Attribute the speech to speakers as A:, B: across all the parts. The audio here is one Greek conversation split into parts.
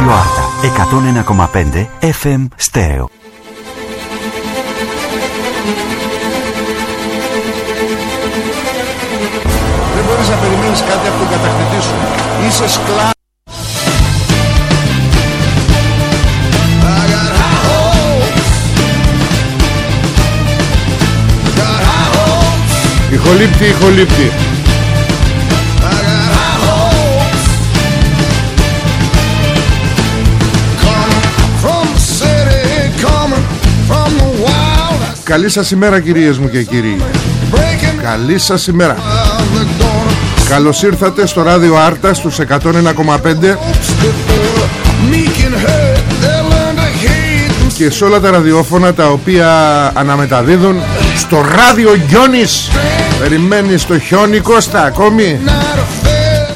A: Ράδιο Άρτα 101,5 FM Στέρεο.
B: Δεν μπορείς να περιμένεις κάτι από τον κατακτητή σου. Είσαι σκλάβος. Ηχολήπτη, ηχολήπτη. Καλή σας ημέρα κυρίες μου και κύριοι. Καλή σας ημέρα. Καλώς ήρθατε στο ράδιο Άρτα στους 101,5 Και σε όλα τα ραδιόφωνα τα οποία αναμεταδίδουν Στο ράδιο Γιώνης Περιμένει στο χιόνι Κώστα ακόμη.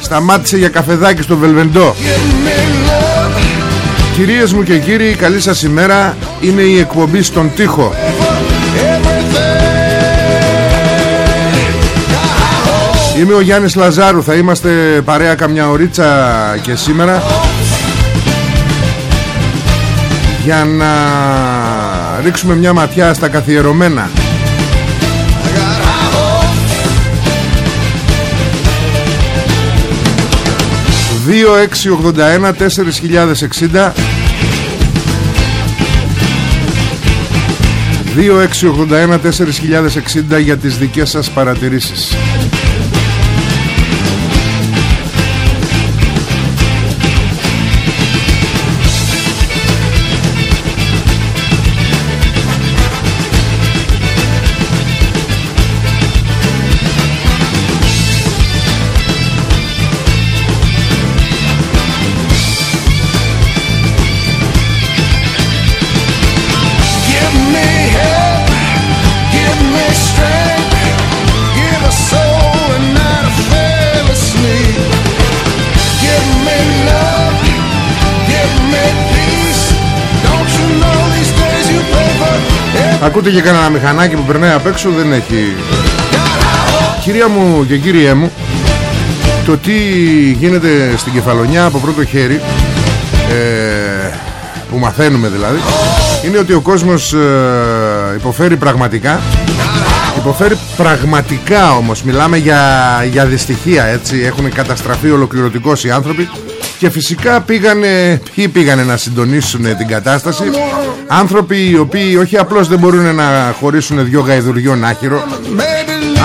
B: Σταμάτησε για καφεδάκι στο Βελβεντό. Κυρίες μου και κύριοι καλή σας ημέρα. Είναι η εκπομπή στον τοίχο Είμαι ο Γιάννης Λαζάρου Θα είμαστε παρέα καμιά ωρίτσα και σήμερα. Για να ρίξουμε μια ματιά στα καθιερωμένα. 2681 4060 2681 4060 για τις δικές σας παρατηρήσεις Ακούτε και κανένα μηχανάκι που περνάει απ' έξω δεν έχει. Κυρία μου και κύριέ μου Το τι γίνεται στην Κεφαλονιά από πρώτο χέρι ε, Που μαθαίνουμε δηλαδή Είναι ότι ο κόσμος ε, υποφέρει πραγματικά. Υποφέρει πραγματικά όμως. Μιλάμε για, για δυστυχία έτσι. Έχουν καταστραφεί ολοκληρωτικώς οι άνθρωποι Και φυσικά πήγανε Ποιοι πήγανε να συντονίσουν την κατάσταση; Άνθρωποι οι οποίοι όχι απλώς δεν μπορούν να χωρίσουν δυο γαϊδουριών άχυρο.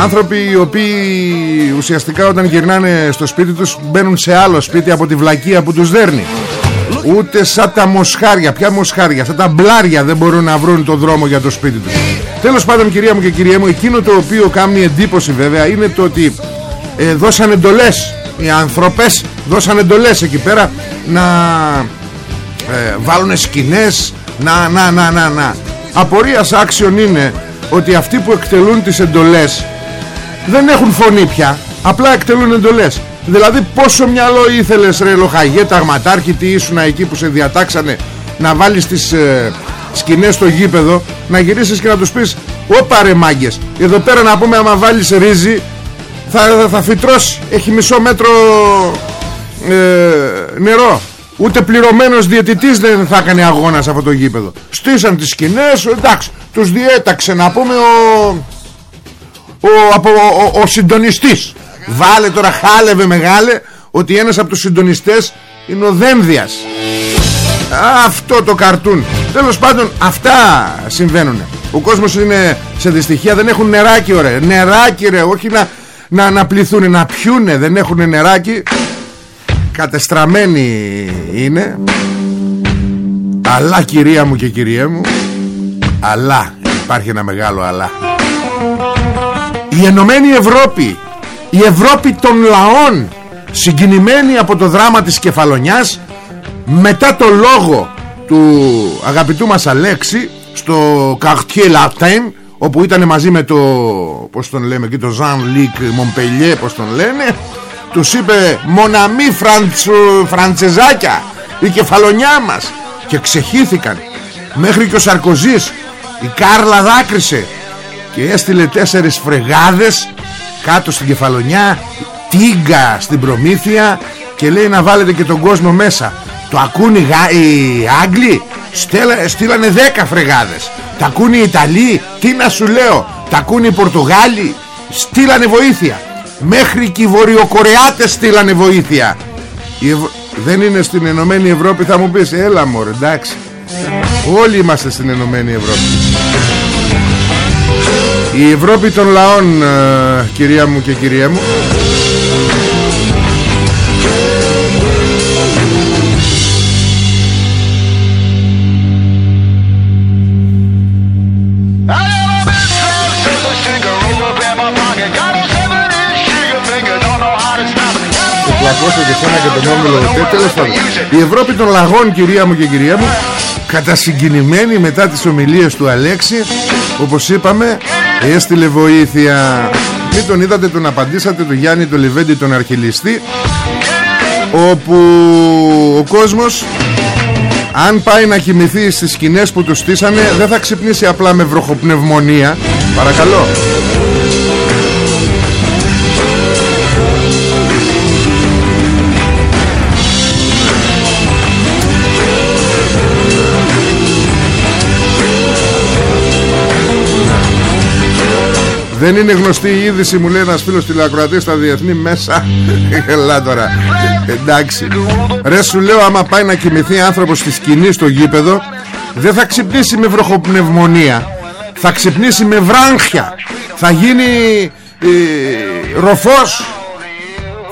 B: Άνθρωποι οι οποίοι ουσιαστικά όταν γυρνάνε στο σπίτι τους Μπαίνουν σε άλλο σπίτι από τη βλακεία που τους δέρνει. Ούτε σαν τα μοσχάρια Ποια μοσχάρια, σαν τα μπλάρια δεν μπορούν να βρουν το δρόμο για το σπίτι τους. Τέλος πάντων κυρία μου και κυρία μου Εκείνο το οποίο κάνει εντύπωση βέβαια Είναι το ότι ε, δώσαν εντολές Οι άνθρωπες δώσαν εντολές εκεί πέρα Να ε, βάλουν σκηνές να, να, να, να, να. Απορίας άξιον είναι ότι αυτοί που εκτελούν τις εντολές δεν έχουν φωνή πια. Απλά εκτελούν εντολές. Δηλαδή πόσο μυαλό ήθελες ρε λοχαγέ ταγματάρχη τι ήσουν εκεί που σε διατάξανε να βάλεις τις ε, σκηνές στο γήπεδο να γυρίσεις και να τους πεις όπα ρε μάγκες εδώ πέρα να πούμε άμα βάλεις ρύζι θα, θα, θα φυτρώσει. Έχει μισό μέτρο ε, νερό. Ούτε πληρωμένος διαιτητής δεν θα έκανε αγώνας σε αυτό το γήπεδο. Στήσαν τις σκηνές Εντάξει τους διέταξε να πούμε ο Ο, ο, ο, ο συντονιστής. Βάλε τώρα χάλευε μεγάλε Ότι ένας από τους συντονιστές Είναι ο Δένδιας. Αυτό το καρτούν. Τέλος πάντων αυτά συμβαίνουν Ο κόσμος είναι σε δυστυχία Δεν έχουν νεράκι ωραία. Νεράκι ρε όχι να, να, να πληθούν Να πιούνε δεν έχουν νεράκι. Κατεστραμμένη είναι. Αλλά κυρία μου και κυριέ μου αλλά υπάρχει ένα μεγάλο αλλά. Η Ενωμένη Ευρώπη η Ευρώπη των λαών συγκινημένη από το δράμα της Κεφαλονιάς μετά το λόγο του αγαπητού μας Αλέξη στο Cartier Latin όπου ήταν μαζί με το πως τον λέμε εκεί το Jean Luc Montpellier πως τον λένε τους είπε μοναμή φραντσου, φραντσεζάκια η κεφαλονιά μας και ξεχύθηκαν. Μέχρι και ο Σαρκοζής η Κάρλα δάκρυσε και έστειλε τέσσερις φρεγάδες κάτω στην κεφαλονιά τίγκα στην προμήθεια και λέει να βάλετε και τον κόσμο μέσα Το ακούν οι, Άγγλοι; Στείλανε 10 φρεγάδες. Τα ακούν οι Ιταλοί; Τι να σου λέω; Τα ακούν οι Πορτογάλοι; Στείλανε βοήθεια. Μέχρι και οι Βορειοκορεάτες στείλανε βοήθεια. Δεν είναι στην Ενωμένη Ευρώπη θα μου πεις. Έλα μωρέ εντάξει. Όλοι είμαστε στην Ενωμένη Ευρώπη. Η Ευρώπη των λαών ε, Κυρία μου και κυρία μου και τον όμιλο. Τέλος πάντων. Η Ευρώπη των λαγών κυρία μου και κυρία μου Κατασυγκινημένη μετά τις ομιλίες του Αλέξη Όπως είπαμε Έστειλε βοήθεια. Μην τον είδατε τον απαντήσατε Του Γιάννη τον Λιβέντη τον Αρχιλιστή Όπου ο κόσμος αν πάει να κοιμηθεί στις σκηνές που τους στήσανε δεν θα ξυπνήσει απλά με βροχοπνευμονία. Παρακαλώ Δεν είναι γνωστή η είδηση μου λέει ένας φίλος τηλεακροατής στα διεθνή μέσα. Ελά τώρα. Εντάξει. Ρε σου λέω άμα πάει να κοιμηθεί άνθρωπος στη σκηνή στο γήπεδο Δεν θα ξυπνήσει με βροχοπνευμονία. Θα ξυπνήσει με βράγχια Θα γίνει ε, Ροφός.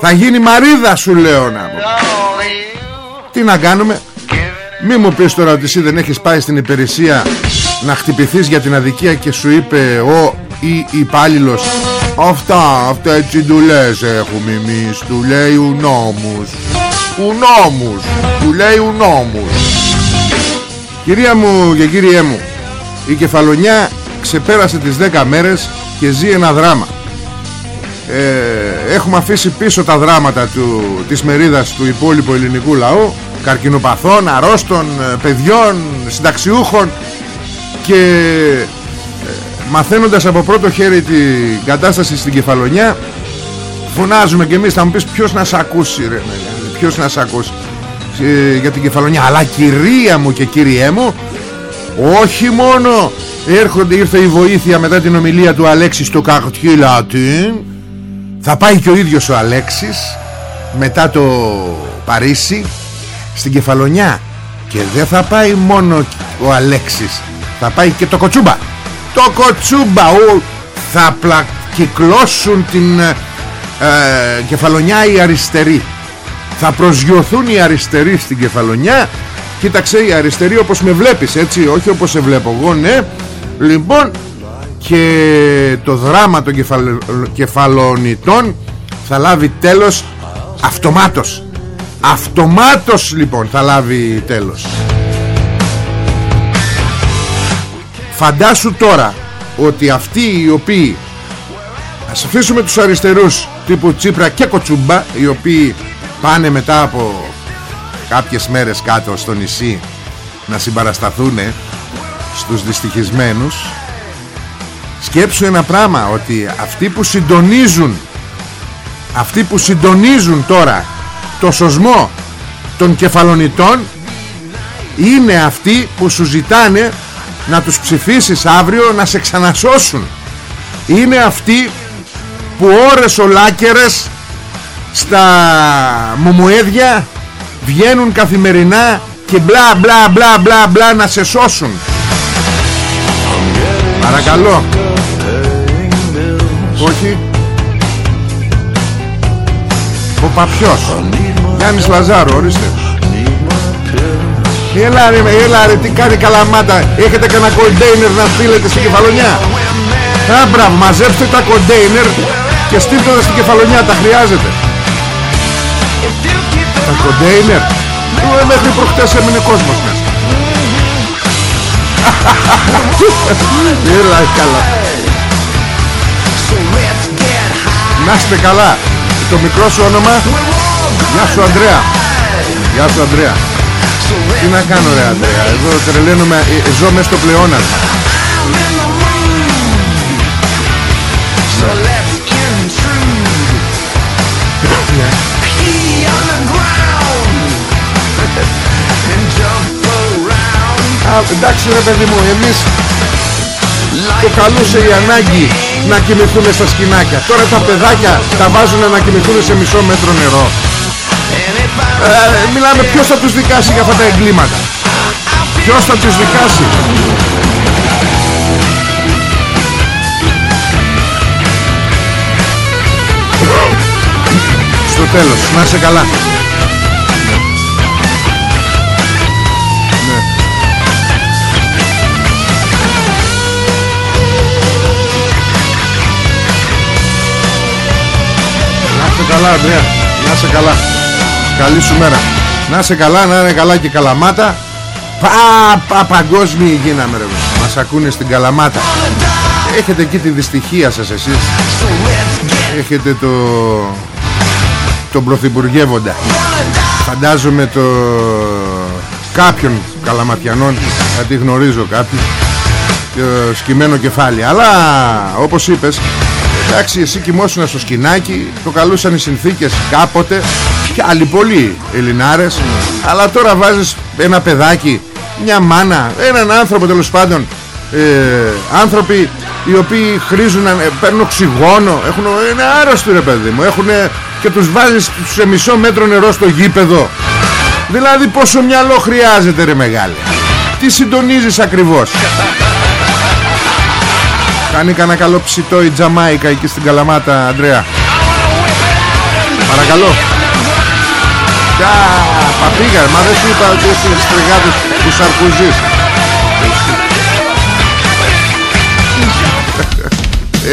B: Θα γίνει μαρίδα σου λέω να Τι να κάνουμε; Μη μου πεις τώρα ότι εσύ δεν έχεις πάει στην υπηρεσία Να χτυπηθείς για την αδικία και σου είπε ο ή υπάλληλος. Αυτά, αυτά έτσι δουλειές έχουμε εμείς Του λέει ο νόμους Ο νόμους Του λέει ο νόμους Κυρία μου και κύριέ μου Η κεφαλονιά ξεπέρασε τις 10 μέρες Και ζει ένα δράμα. Ε, Έχουμε αφήσει πίσω τα δράματα του, Της μερίδας του υπόλοιπου ελληνικού λαού Καρκινοπαθών, αρρώστων, ε, παιδιών, συνταξιούχων Και μαθαίνοντας από πρώτο χέρι την κατάσταση στην Κεφαλονιά φωνάζουμε και εμείς θα μου πεις ποιος να σε ακούσει ρε ποιος να σε ακούσει ε, για την Κεφαλονιά. Αλλά κυρία μου και κύριέ μου όχι μόνο έρχονται, ήρθε η βοήθεια μετά την ομιλία του Αλέξη στο Καρτιέ Λατίν θα πάει και ο ίδιος ο Αλέξης μετά το Παρίσι στην Κεφαλονιά. Και δεν θα πάει μόνο ο Αλέξης θα πάει και το Κοτσούμπα το κοτσούμπα θα πλακυκλώσουν την ε, ε, κεφαλονιά οι αριστεροί. Θα προσγειωθούν οι αριστεροί στην κεφαλονιά. Κοίταξε οι αριστεροί όπως με βλέπεις έτσι όχι όπως σε βλέπω εγώ ναι. Λοιπόν και το δράμα των κεφαλονιτών θα λάβει τέλος αυτομάτως. Αυτομάτως λοιπόν θα λάβει τέλος Φαντάσου τώρα ότι αυτοί οι οποίοι Ας αφήσουμε τους αριστερούς τύπου Τσίπρα και Κοτσούμπα Οι οποίοι πάνε μετά από κάποιες μέρες κάτω στο νησί Να συμπαρασταθούν στους δυστυχισμένους Σκέψου ένα πράγμα ότι αυτοί που συντονίζουν Αυτοί που συντονίζουν τώρα το σωσμό των κεφαλονιτών Είναι αυτοί που σου ζητάνε να τους ψηφίσεις αύριο να σε ξανασώσουν. Είναι αυτοί που ώρες ολάκερες στα μουμουέδια βγαίνουν καθημερινά και μπλα μπλα μπλα μπλα μπλα να σε σώσουν. Παρακαλώ. Όχι. Ο Παπιός. Γιάννης Λαζάρου ορίστε Έλα ρε, έλα ρε, τι κάνει καλαμάτα Έχετε κανένα κοντέινερ να στείλετε στην κεφαλονιά; Α, μαζέψτε τα κοντέινερ Και στείλτε τα στην κεφαλονιά, τα χρειάζεται. Τα κοντέινερ. Ε, Μέχρι προχτές έμεινε κόσμος μέσα. Έλα καλά. Να είστε καλά. Το μικρό σου όνομα Γεια σου Ανδρέα. Γεια σου Ανδρέα τι να κάνω ρε Αντρέα; Εδώ τρελαίνομαι ε, Ζω μέσα στο πλεόνασμα. Α, εντάξει ρε παιδί μου εμείς το καλούσε η ανάγκη να κοιμηθούμε στα σκηνάκια. Τώρα τα παιδάκια τα βάζουν να κοιμηθούν σε μισό μέτρο νερό ε, μιλάμε ποιος θα τους δικάσει για αυτά τα εγκλήματα. Ποιος θα τους δικάσει. Στο τέλος να είσαι καλά. Ναι. Να είσαι καλά Αντρέα Να είσαι καλά Καλή σου μέρα. Να είσαι καλά να είναι καλά και καλαμάτα. Πα, πα παγκόσμιοι γίναμε ρε Μας ακούνε στην καλαμάτα. Έχετε εκεί τη δυστυχία σας εσείς. Έχετε το τον πρωθυπουργεύοντα. Φαντάζομαι το κάποιον καλαματιανών θα τη γνωρίζω κάποιον. Το σκυμμένο κεφάλι. Αλλά όπως είπες εντάξει εσύ κοιμόσουνα στο σκηνάκι το καλούσαν οι συνθήκες κάποτε και άλλοι πολλοί Ελληνάρες. Αλλά τώρα βάζεις ένα παιδάκι μια μάνα, έναν άνθρωπο τέλος πάντων ε, άνθρωποι οι οποίοι χρήζουν, ε, παίρνουν οξυγόνο έχουν, είναι άρρωστοι ρε παιδί μου. Έχουν και τους βάζεις σε μισό μέτρο νερό στο γήπεδο. Δηλαδή πόσο μυαλό χρειάζεται ρε μεγάλε. Τι συντονίζεις ακριβώς; Κάνει κανένα καλό ψητό η Τζαμάικα εκεί στην Καλαμάτα Αντρέα παρακαλώ Κα, παπήγα, μα δεν σου είπα ότι είσαι στριγάδες του Σαρκουζής.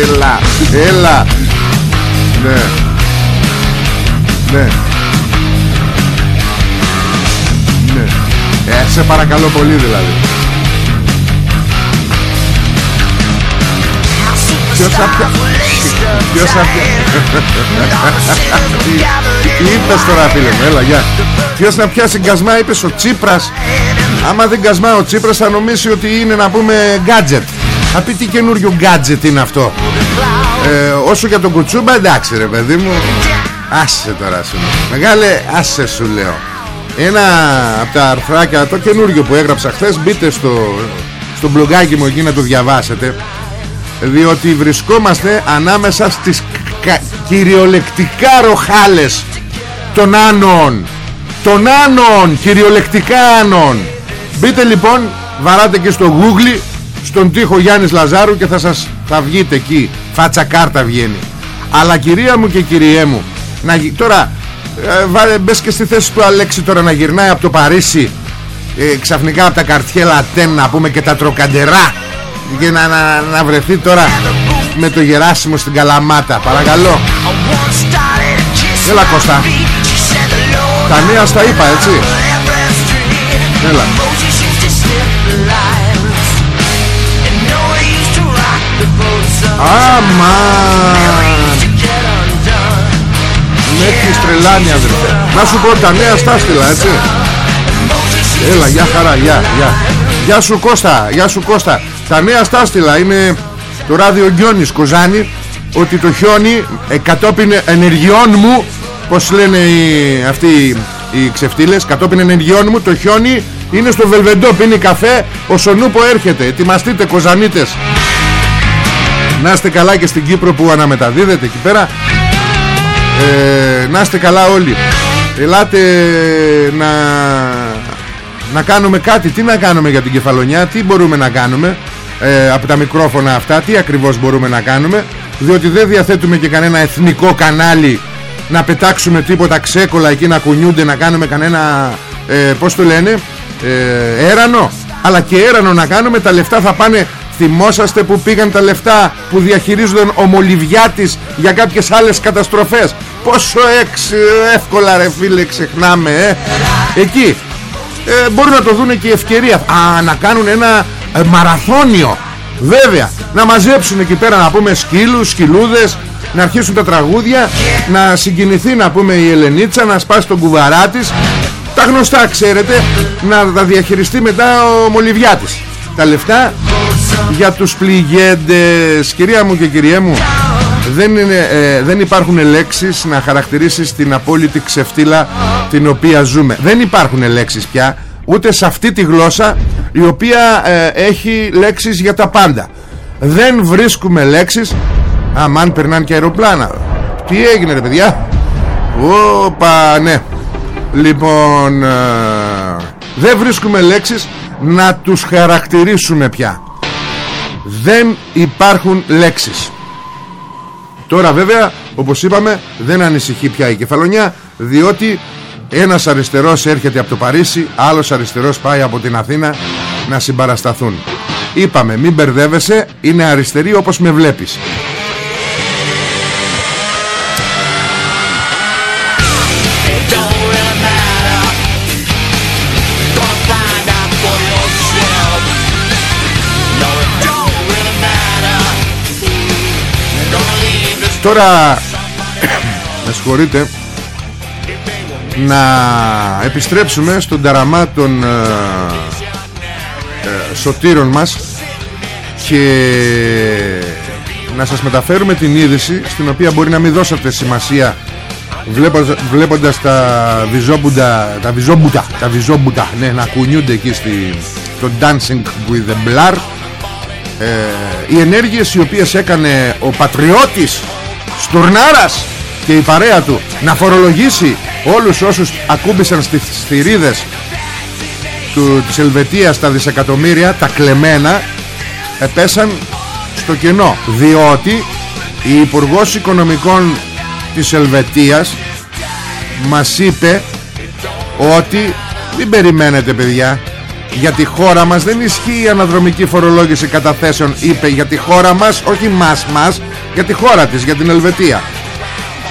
B: Έλα, έλα. Ναι. Ναι. Ναι. Ε, σε παρακαλώ πολύ δηλαδή. Ποιος θα πια... Ποιος θα πια... Τι είπες τώρα φίλε μου Έλα γεια. Ποιος να πιάσει γκασμά είπες ο Τσίπρας. Άμα δεν γκασμά ο Τσίπρας θα νομίσει ότι είναι να πούμε gadget. Θα πει τι καινούριο gadget είναι αυτό. Ε, Όσο για τον κουτσούμπα εντάξει ρε παιδί μου. Άσε τώρα σου Μεγάλε άσε σου λέω. Ένα από τα αρθράκια Το καινούριο που έγραψα χθες Μπείτε στο, στο μπλογκάκι μου εκεί να το διαβάσετε Διότι βρισκόμαστε ανάμεσα στις κυριολεκτικά ροχάλες Των άνων. Των άνων Κυριολεκτικά άνων. Μπείτε λοιπόν Βαράτε και στο google Στον τοίχο Γιάννης Λαζάρου Και θα σας θα βγείτε εκεί. Φάτσα κάρτα βγαίνει. Αλλά κυρία μου και κυριέ μου να, Τώρα ε, βάλε, μπες και στη θέση του Αλέξη τώρα να γυρνάει από το Παρίσι ε, ξαφνικά από τα καρτιέλα τέν να πούμε και τα τροκαντερά και να, να, να βρεθεί τώρα με το Γεράσιμο στην Καλαμάτα παρακαλώ. Έλα Κώστα. Τα νέα στα είπα έτσι. Έλα. Αμάν. Με έχεις τρελάνει αδερφέ. Να σου πω τα νέα στα στείλα έτσι. Έλα γεια χαρά γεια γεια. Γεια σου Κώστα Γεια σου Κώστα Τα νέα στα στείλα είναι το ράδιο Γκιόνης Κοζάνη ότι το χιόνι ε, κατόπιν ενεργειών μου πως λένε οι, αυτοί οι ξεφτύλες κατόπιν ενεργειών μου το χιόνι είναι στο Βελβεντό πίνει καφέ ο Σονούπο έρχεται. Ετοιμαστείτε Κοζανίτες. Να είστε καλά και στην Κύπρο που αναμεταδίδετε εκεί πέρα. Ε, να είστε καλά όλοι. Ελάτε να να κάνουμε κάτι. Τι να κάνουμε για την κεφαλονιά τι μπορούμε να κάνουμε; Ε, από τα μικρόφωνα αυτά τι ακριβώς μπορούμε να κάνουμε διότι δεν διαθέτουμε και κανένα εθνικό κανάλι να πετάξουμε τίποτα ξέκολα εκεί να κουνιούνται να κάνουμε κανένα ε, πως το λένε ε, έρανο. Αλλά και έρανο να κάνουμε τα λεφτά θα πάνε. Θυμόσαστε που πήγαν τα λεφτά που διαχειρίζονταν ο Μολυβιάτης για κάποιες άλλες καταστροφές; Πόσο εξ, εύκολα ρε φίλε ξεχνάμε ε. εκεί ε, μπορούν να το δουν και η ευκαιρία. Α, να κάνουν ένα ε, μαραθώνιο. Βέβαια να μαζέψουν εκεί πέρα να πούμε σκύλους, σκυλούδες να αρχίσουν τα τραγούδια να συγκινηθεί να πούμε η Ελενίτσα να σπάσει τον κουβαρά της. Τα γνωστά ξέρετε να τα διαχειριστεί μετά ο Μολυβιάτης. Τα λεφτά για τους πληγέντες. Κυρία μου και κυριέ μου δεν, είναι, ε, δεν υπάρχουν λέξεις να χαρακτηρίσεις την απόλυτη ξεφτύλα την οποία ζούμε. Δεν υπάρχουν λέξεις πια ούτε σε αυτή τη γλώσσα η οποία ε, έχει λέξεις για τα πάντα. Δεν βρίσκουμε λέξεις. Αμάν περνάνε και αεροπλάνα. Τι έγινε ρε παιδιά; Ωπα ναι. Λοιπόν ε, Δεν βρίσκουμε λέξεις Να τους χαρακτηρίσουμε πια. Δεν υπάρχουν λέξεις. Τώρα βέβαια Όπως είπαμε δεν ανησυχεί πια η κεφαλονιά Διότι ένας αριστερός έρχεται από το Παρίσι Άλλος αριστερός πάει από την Αθήνα Να συμπαρασταθούν. Είπαμε μην μπερδεύεσαι Είναι αριστερή όπως με βλέπεις. Τώρα Με συγχωρείτε Να επιστρέψουμε Στον ταραμά των ε, ε, Σωτήρων μας Και Να σας μεταφέρουμε την είδηση Στην οποία μπορεί να μην δώσατε σημασία Βλέποντας, βλέποντας τα βιζόμπουτα Τα βιζόμπουτα Τα βιζόμπουτα ναι, να κουνιούνται εκεί στη, Το Dancing with the Blur. Ε, οι ενέργειες οι οποίες έκανε ο πατριώτης Στουρνάρας και η παρέα του να φορολογήσει όλους όσους ακούμπησαν στις θηρίδες του, της Ελβετίας τα δισεκατομμύρια τα κλεμμένα επέσαν στο κενό. Διότι η Υπουργός Οικονομικών της Ελβετίας μας είπε ότι μην περιμένετε παιδιά για τη χώρα μας δεν ισχύει η αναδρομική φορολόγηση καταθέσεων είπε για τη χώρα μας όχι μας μας για τη χώρα της για την Ελβετία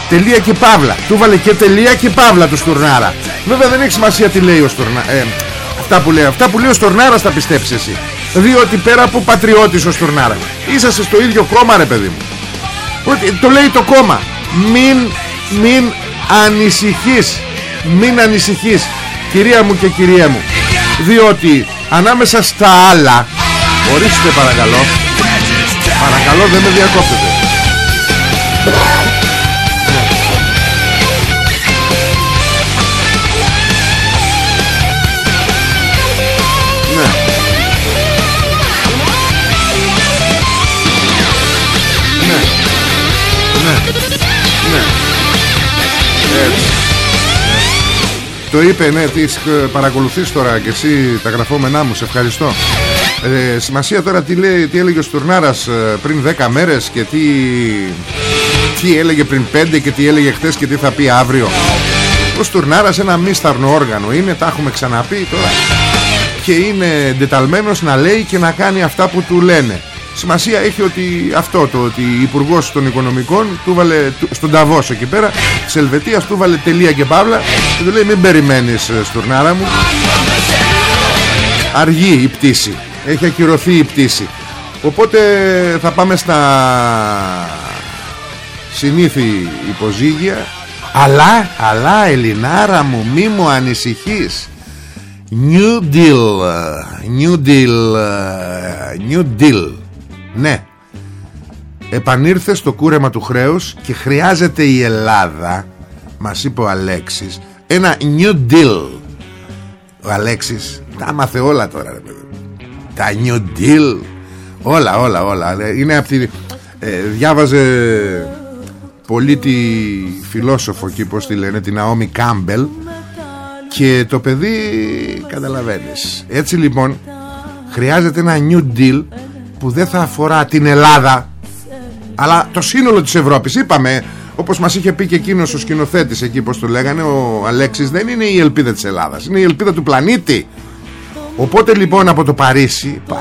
B: τελεία και παύλα. Του βάλε και τελεία και παύλα του Στουρνάρα. Βέβαια δεν έχει σημασία τι λέει ο Στουρνάρα ε, αυτά που λέει αυτά που λέει ο Στουρνάρας θα πιστέψεις εσύ. Διότι πέρα από πατριώτης ο Στουρνάρα είσαστε στο ίδιο κόμμα ρε παιδί μου. Το λέει το κόμμα. Μην, μην ανησυχείς. Μην ανησυχείς κυρία μου και κυρία μου. Διότι ανάμεσα στα άλλα ορίστε παρακαλώ παρακαλώ δεν με διακόπτετε Το είπε, ναι, τις ε, παρακολουθείς τώρα και εσύ τα γραφόμενά μου, σε ευχαριστώ. Ε, σημασία τώρα τι, λέει, τι έλεγε ο Στουρνάρας ε, πριν 10 μέρες και τι, τι έλεγε πριν 5 και τι έλεγε χθες και τι θα πει αύριο. Ο Στουρνάρας ένα μίσταρνο όργανο είναι, τα έχουμε ξαναπεί τώρα και είναι εντεταλμένος να λέει και να κάνει αυτά που του λένε. Σημασία έχει ότι αυτό το ότι η υπουργός των Οικονομικών του βάλε, στον Ταβός εκεί πέρα της Ελβετίας του βάλε τελεία και παύλα και του λέει μην περιμένεις ε, στουρνάρα μου αργεί η πτήση. Έχει ακυρωθεί η πτήση. Οπότε θα πάμε στα συνήθι υποζύγια. Αλλά, αλλά Ελληνάρα μου μη μου ανησυχείς. New deal New deal New deal ναι. Επανήρθε στο κούρεμα του χρέους Και χρειάζεται η Ελλάδα Μας είπε ο Αλέξης Ένα new deal. Ο Αλέξης Τα άμαθε όλα τώρα ρε παιδί. Τα new deal. Όλα όλα όλα. Είναι από τη, ε, Διάβαζε Πολύ τη φιλόσοφο εκεί πως τη λένε Την Αόμι Κάμπελ Και το παιδί Καταλαβαίνεις. Έτσι λοιπόν Χρειάζεται ένα new deal που δεν θα αφορά την Ελλάδα αλλά το σύνολο της Ευρώπης. Είπαμε όπως μας είχε πει και εκείνος ο σκηνοθέτης εκεί πως το λέγανε ο Αλέξης δεν είναι η ελπίδα της Ελλάδας είναι η ελπίδα του πλανήτη. Οπότε λοιπόν από το Παρίσι πα,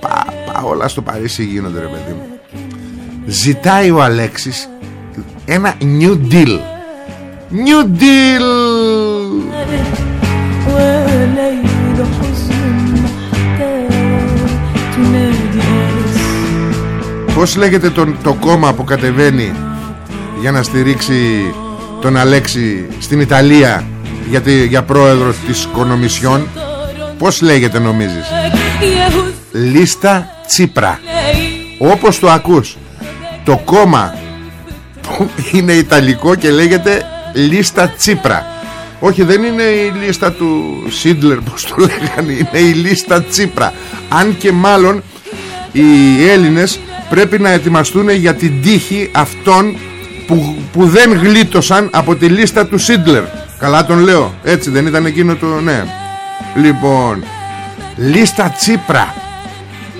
B: πα, πα, όλα στο Παρίσι γίνονται ρε παιδί μου. Ζητάει ο Αλέξης ένα new deal. New deal Πώς λέγεται το, το κόμμα που κατεβαίνει για να στηρίξει τον Αλέξη στην Ιταλία για, για πρόεδρο της Κονομισιόν; Πώς λέγεται νομίζεις; Λίστα Τσίπρα. Όπως το ακούς Το κόμμα που είναι Ιταλικό και λέγεται Λίστα Τσίπρα. Όχι δεν είναι η λίστα του Σίντλερ πως το λέγανε είναι η λίστα Τσίπρα. Αν και μάλλον οι Έλληνες πρέπει να ετοιμαστούν για την τύχη αυτών που, που δεν γλίτωσαν από τη λίστα του Σίντλερ καλά τον λέω έτσι δεν ήταν εκείνο το ναι. Λοιπόν λίστα Τσίπρα.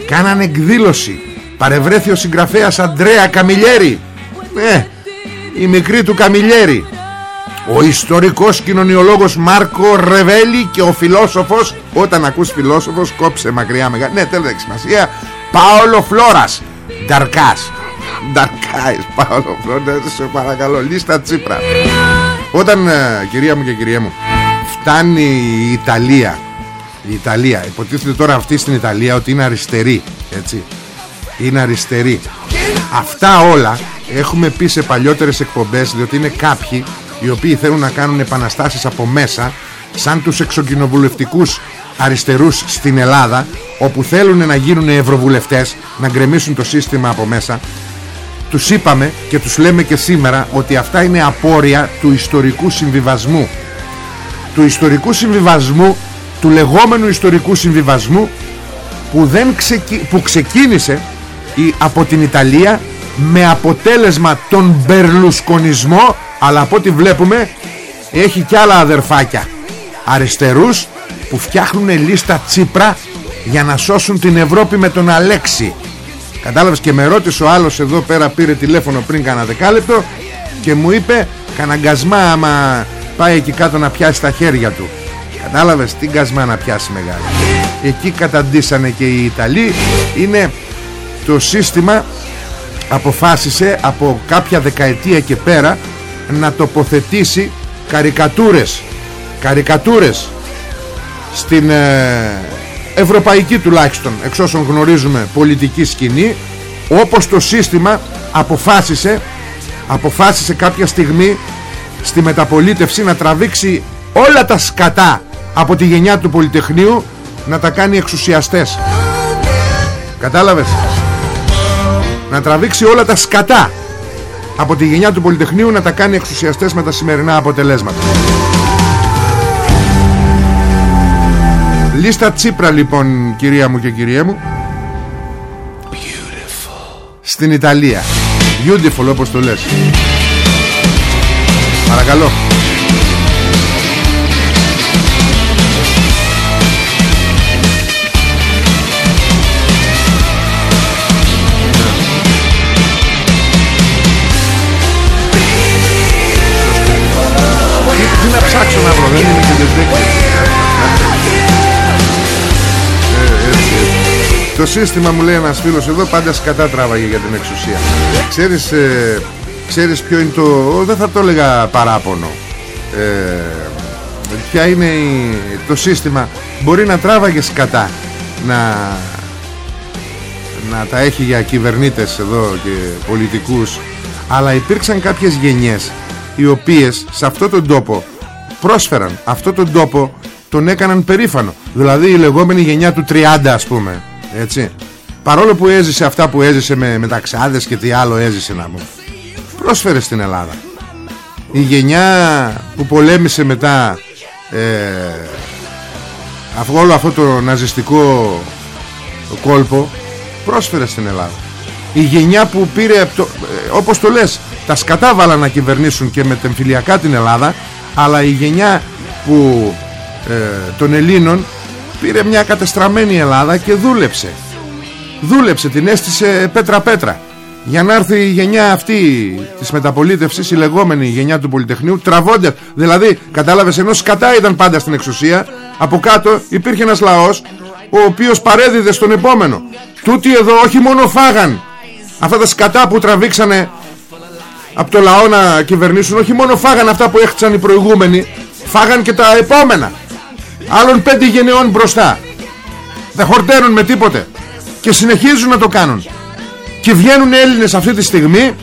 B: Κάναν εκδήλωση. Παρευρέθη ο συγγραφέας Αντρέα Καμιλιέρη. Ε, η μικρή του Καμιλιέρη. Ο ιστορικός κοινωνιολόγος Μάρκο Ρεβέλη και ο φιλόσοφος όταν ακούς φιλόσοφος κόψε μακριά μεγάλη ναι τέλος έχει σημασία. Πάολο Φλόρας Νταρκάς. Νταρκάης Πάολο Φλόρας σε παρακαλώ λίστα Τσίπρα. Όταν ε, κυρία μου και κυρία μου φτάνει η Ιταλία η Ιταλία υποτίθεται τώρα αυτή στην Ιταλία ότι είναι αριστερή έτσι είναι αριστερή. Αυτά όλα έχουμε πει σε παλιότερες εκπομπές διότι είναι κάποιοι οι οποίοι θέλουν να κάνουν επαναστάσεις από μέσα σαν τους εξοκοινοβουλευτικούς αριστερούς στην Ελλάδα όπου θέλουν να γίνουν ευρωβουλευτές να γκρεμίσουν το σύστημα από μέσα τους είπαμε και τους λέμε και σήμερα ότι αυτά είναι απόρρια του ιστορικού συμβιβασμού. Του ιστορικού συμβιβασμού του λεγόμενου ιστορικού συμβιβασμού που, δεν που ξεκίνησε από την Ιταλία με αποτέλεσμα τον μπερλουσκονισμό αλλά από ό,τι βλέπουμε έχει κι άλλα αδερφάκια. Αριστερούς που φτιάχνουν λίστα Τσίπρα για να σώσουν την Ευρώπη με τον Αλέξη. Κατάλαβες και με ρώτησε ο άλλος εδώ πέρα πήρε τηλέφωνο πριν κάνα δεκάλεπτο και μου είπε καναγκασμά άμα πάει εκεί κάτω να πιάσει τα χέρια του κατάλαβες τι γκασμά να πιάσει μεγάλη. Εκεί καταντήσανε και οι Ιταλοί. Είναι το σύστημα αποφάσισε από κάποια δεκαετία και πέρα να τοποθετήσει καρικατούρες. Καρικατούρες στην ε, ευρωπαϊκή τουλάχιστον εξ όσων γνωρίζουμε πολιτική σκηνή όπως το σύστημα αποφάσισε αποφάσισε κάποια στιγμή στη μεταπολίτευση να τραβήξει όλα τα σκατά από τη γενιά του Πολυτεχνείου να τα κάνει εξουσιαστές. Κατάλαβες; Να τραβήξει όλα τα σκατά από τη γενιά του Πολυτεχνείου να τα κάνει εξουσιαστές με τα σημερινά αποτελέσματα Λίστα Τσίπρα λοιπόν κυρία μου και κυρία μου. Beautiful. Στην Ιταλία. Beautiful όπως το λες. Παρακαλώ. Ψάξω να βρω, δεν είναι και Το σύστημα μου λέει ένας φίλος εδώ πάντα σκατά τράβαγε για την εξουσία. Ξέρεις, ε, ξέρεις ποιο είναι το... Δεν θα το έλεγα παράπονο. Ε, Ποια είναι η, το σύστημα. Μπορεί να τράβαγε σκατά Να να τα έχει για κυβερνήτες εδώ και πολιτικούς αλλά υπήρξαν κάποιες γενιές οι οποίες σε αυτόν τον τόπο πρόσφεραν αυτό τον τόπο τον έκαναν περήφανο. Δηλαδή η λεγόμενη γενιά του 30 ας πούμε έτσι. Παρόλο που έζησε αυτά που έζησε με, με ταξάδες και τι άλλο έζησε να μου πρόσφερε στην Ελλάδα. Η γενιά που πολέμησε μετά ε, αυτό, όλο αυτό το ναζιστικό κόλπο πρόσφερε στην Ελλάδα. Η γενιά που πήρε το, ε, όπως το λες τα σκατά βάλα να κυβερνήσουν και με τεμφυλιακά την Ελλάδα αλλά η γενιά που ε, των Ελλήνων πήρε μια κατεστραμμένη Ελλάδα και δούλεψε. Δούλεψε την έστησε πέτρα πέτρα. Για να έρθει η γενιά αυτή της μεταπολίτευσης η λεγόμενη γενιά του Πολυτεχνείου τραβώντας. Δηλαδή κατάλαβες ενώ σκατά ήταν πάντα στην εξουσία από κάτω υπήρχε ένας λαός ο οποίος παρέδιδε στον επόμενο. Τούτοι εδώ όχι μόνο φάγαν αυτά τα σκατά που τραβήξανε από το λαό να κυβερνήσουν όχι μόνο φάγαν αυτά που έχτισαν οι προηγούμενοι φάγαν και τα επόμενα άλλων πέντε γενεών μπροστά. Δεν χορταίνουν με τίποτε. Και συνεχίζουν να το κάνουν. Και βγαίνουν Έλληνες αυτή τη στιγμή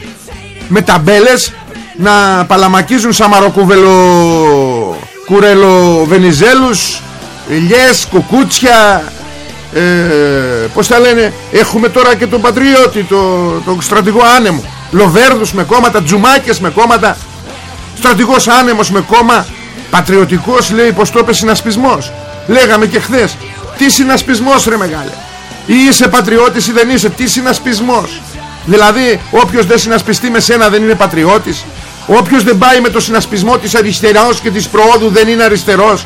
B: με ταμπέλες να παλαμακίζουν σαμαροκουβελο κουρελο βενιζέλους ηλιές, κουκούτσια ε, πως τα λένε έχουμε τώρα και τον πατριώτη το, το στρατηγό άνεμο Λοβέρδους με κόμματα, τζουμάκες με κόμματα, στρατηγός άνεμος με κόμμα, Πατριωτικός λέει πως το είπε συνασπισμός. Λέγαμε και χθες Τι συνασπισμός ρε μεγάλε; Ή είσαι πατριώτης ή δεν είσαι Τι συνασπισμός; Δηλαδή όποιος δεν συνασπιστεί με σένα δεν είναι πατριώτης. Όποιος δεν πάει με το συνασπισμό της αριστεράς και της προόδου δεν είναι αριστερός.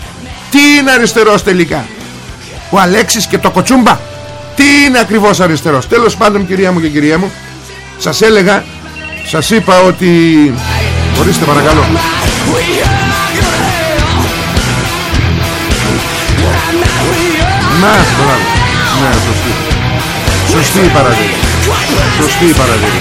B: Τι είναι αριστερός τελικά; Ο Αλέξης και το κοτσούμπα. Τι είναι ακριβώς αριστερός; Τέλος πάντων κυρία μου και κυρία μου Σας έλεγα Σας είπα ότι Ορίστε παρακαλώ Να, μπράβο. Ναι, σωστή. Σωστή η παραδείγμα Σωστή η παραδείγμα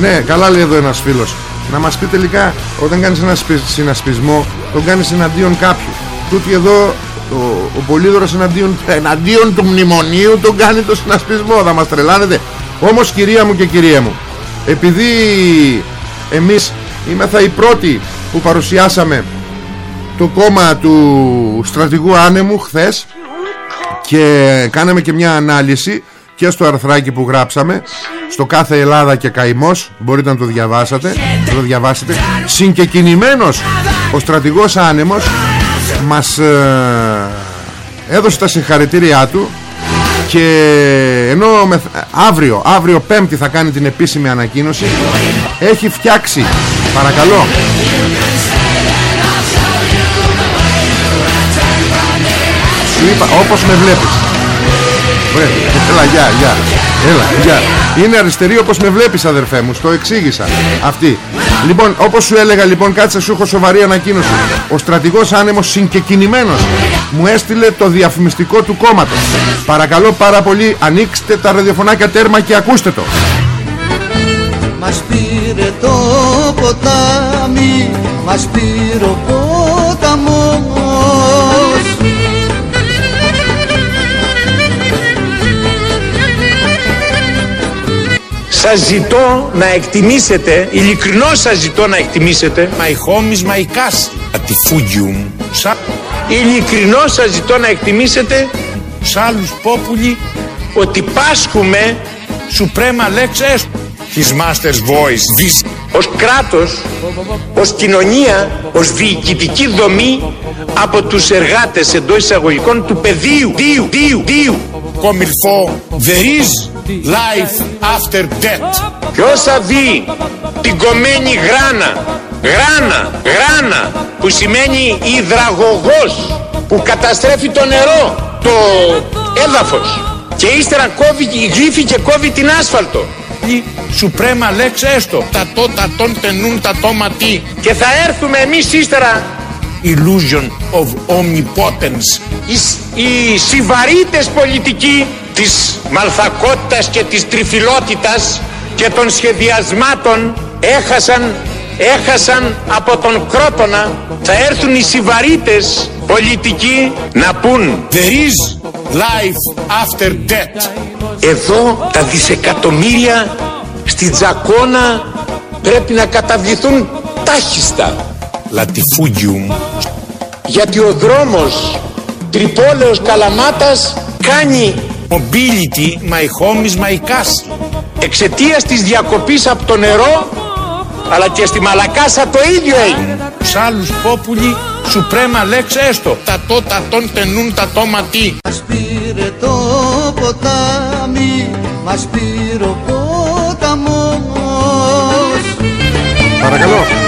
B: Ναι, καλά λέει εδώ ένας φίλος. Να μας πει τελικά Όταν κάνεις ένα συνασπισμό Τον κάνεις εναντίον κάποιου. Τούτη εδώ ο, ο Πολύδωρος εναντίον, εναντίον του μνημονίου Τον κάνει το συνασπισμό Θα μας τρελάνετε. Όμως κυρία μου και κυρία μου Επειδή εμείς Είμεθα οι πρώτοι που παρουσιάσαμε Το κόμμα του στρατηγού άνεμου Χθες Και κάναμε και μια ανάλυση και στο αρθράκι που γράψαμε στο κάθε Ελλάδα και καημός μπορείτε να το διαβάσετε να το διαβάσετε συγκεκινημένος ο στρατηγός άνεμος μας ε, έδωσε τα συγχαρητήριά του και ενώ με, αύριο, αύριο πέμπτη θα κάνει την επίσημη ανακοίνωση έχει φτιάξει παρακαλώ. Σου είπα όπως με βλέπεις. Έλα γεια γεια Έλα γεια. Είναι αριστερή όπως με βλέπεις αδερφέ μου Στο εξήγησα. Αυτή. Λοιπόν όπως σου έλεγα λοιπόν κάτσε σου έχω σοβαρή ανακοίνωση. Ο στρατηγός άνεμος συγκεκινημένος Μου έστειλε το διαφημιστικό του κόμματος. Παρακαλώ πάρα πολύ Ανοίξτε τα ραδιοφωνάκια τέρμα και ακούστε το. Μας πήρε το ποτάμι Μας πήρε ο ποταμός
C: Σας ζητώ να εκτιμήσετε, ειλικρινώς σας ζητώ να εκτιμήσετε My home is my castle Ατιφούγιουμ Ειλικρινώς σας ζητώ να εκτιμήσετε Σ' άλλους πόπουλοι Ότι πάσχουμε Suprema Lex Est. His master's voice. This Ως κράτος Ως κοινωνία Ως διοικητική δομή Από τους εργάτες εντός εισαγωγικών του πεδίου. Δίου, δίου, δίου Κομιλφό There is life after death. Ποιος θα δει την κομμένη γράνα, γράνα, γράνα που σημαίνει υδραγωγός που καταστρέφει το νερό, το έδαφος και ύστερα κόβει, γλύφει και κόβει την άσφαλτο. Σουπρέμα λέξ έστω, τα το, τα τον τενούν, τα το ματί. Και θα έρθουμε εμείς ύστερα illusion of omnipotence. Οι, οι συβαρίτες πολιτικοί της μαλθακότητας και της τριφυλότητας και των σχεδιασμάτων έχασαν, έχασαν από τον Κρότονα. Θα έρθουν οι συβαρίτες πολιτικοί να πούν There is life after death. Εδώ τα δισεκατομμύρια στη Τζακώνα πρέπει να καταβληθούν τάχιστα Λατιφούγιουμ γιατί ο δρόμος Τρυπόλεως Καλαμάτας κάνει Mobility, my home is my castle. Εξαιτίας της διακοπής από το νερό, αλλά και στη Μαλακάσα το ίδιο έγινε. Σ' άλλους πόπουλοι, σουπρέμα λέξ έστω. Τα το, τα τον τενούν, τα το ματί. Μας πήρε το ποτάμι, μας πήρε ο ποταμός.
B: Παρακαλώ.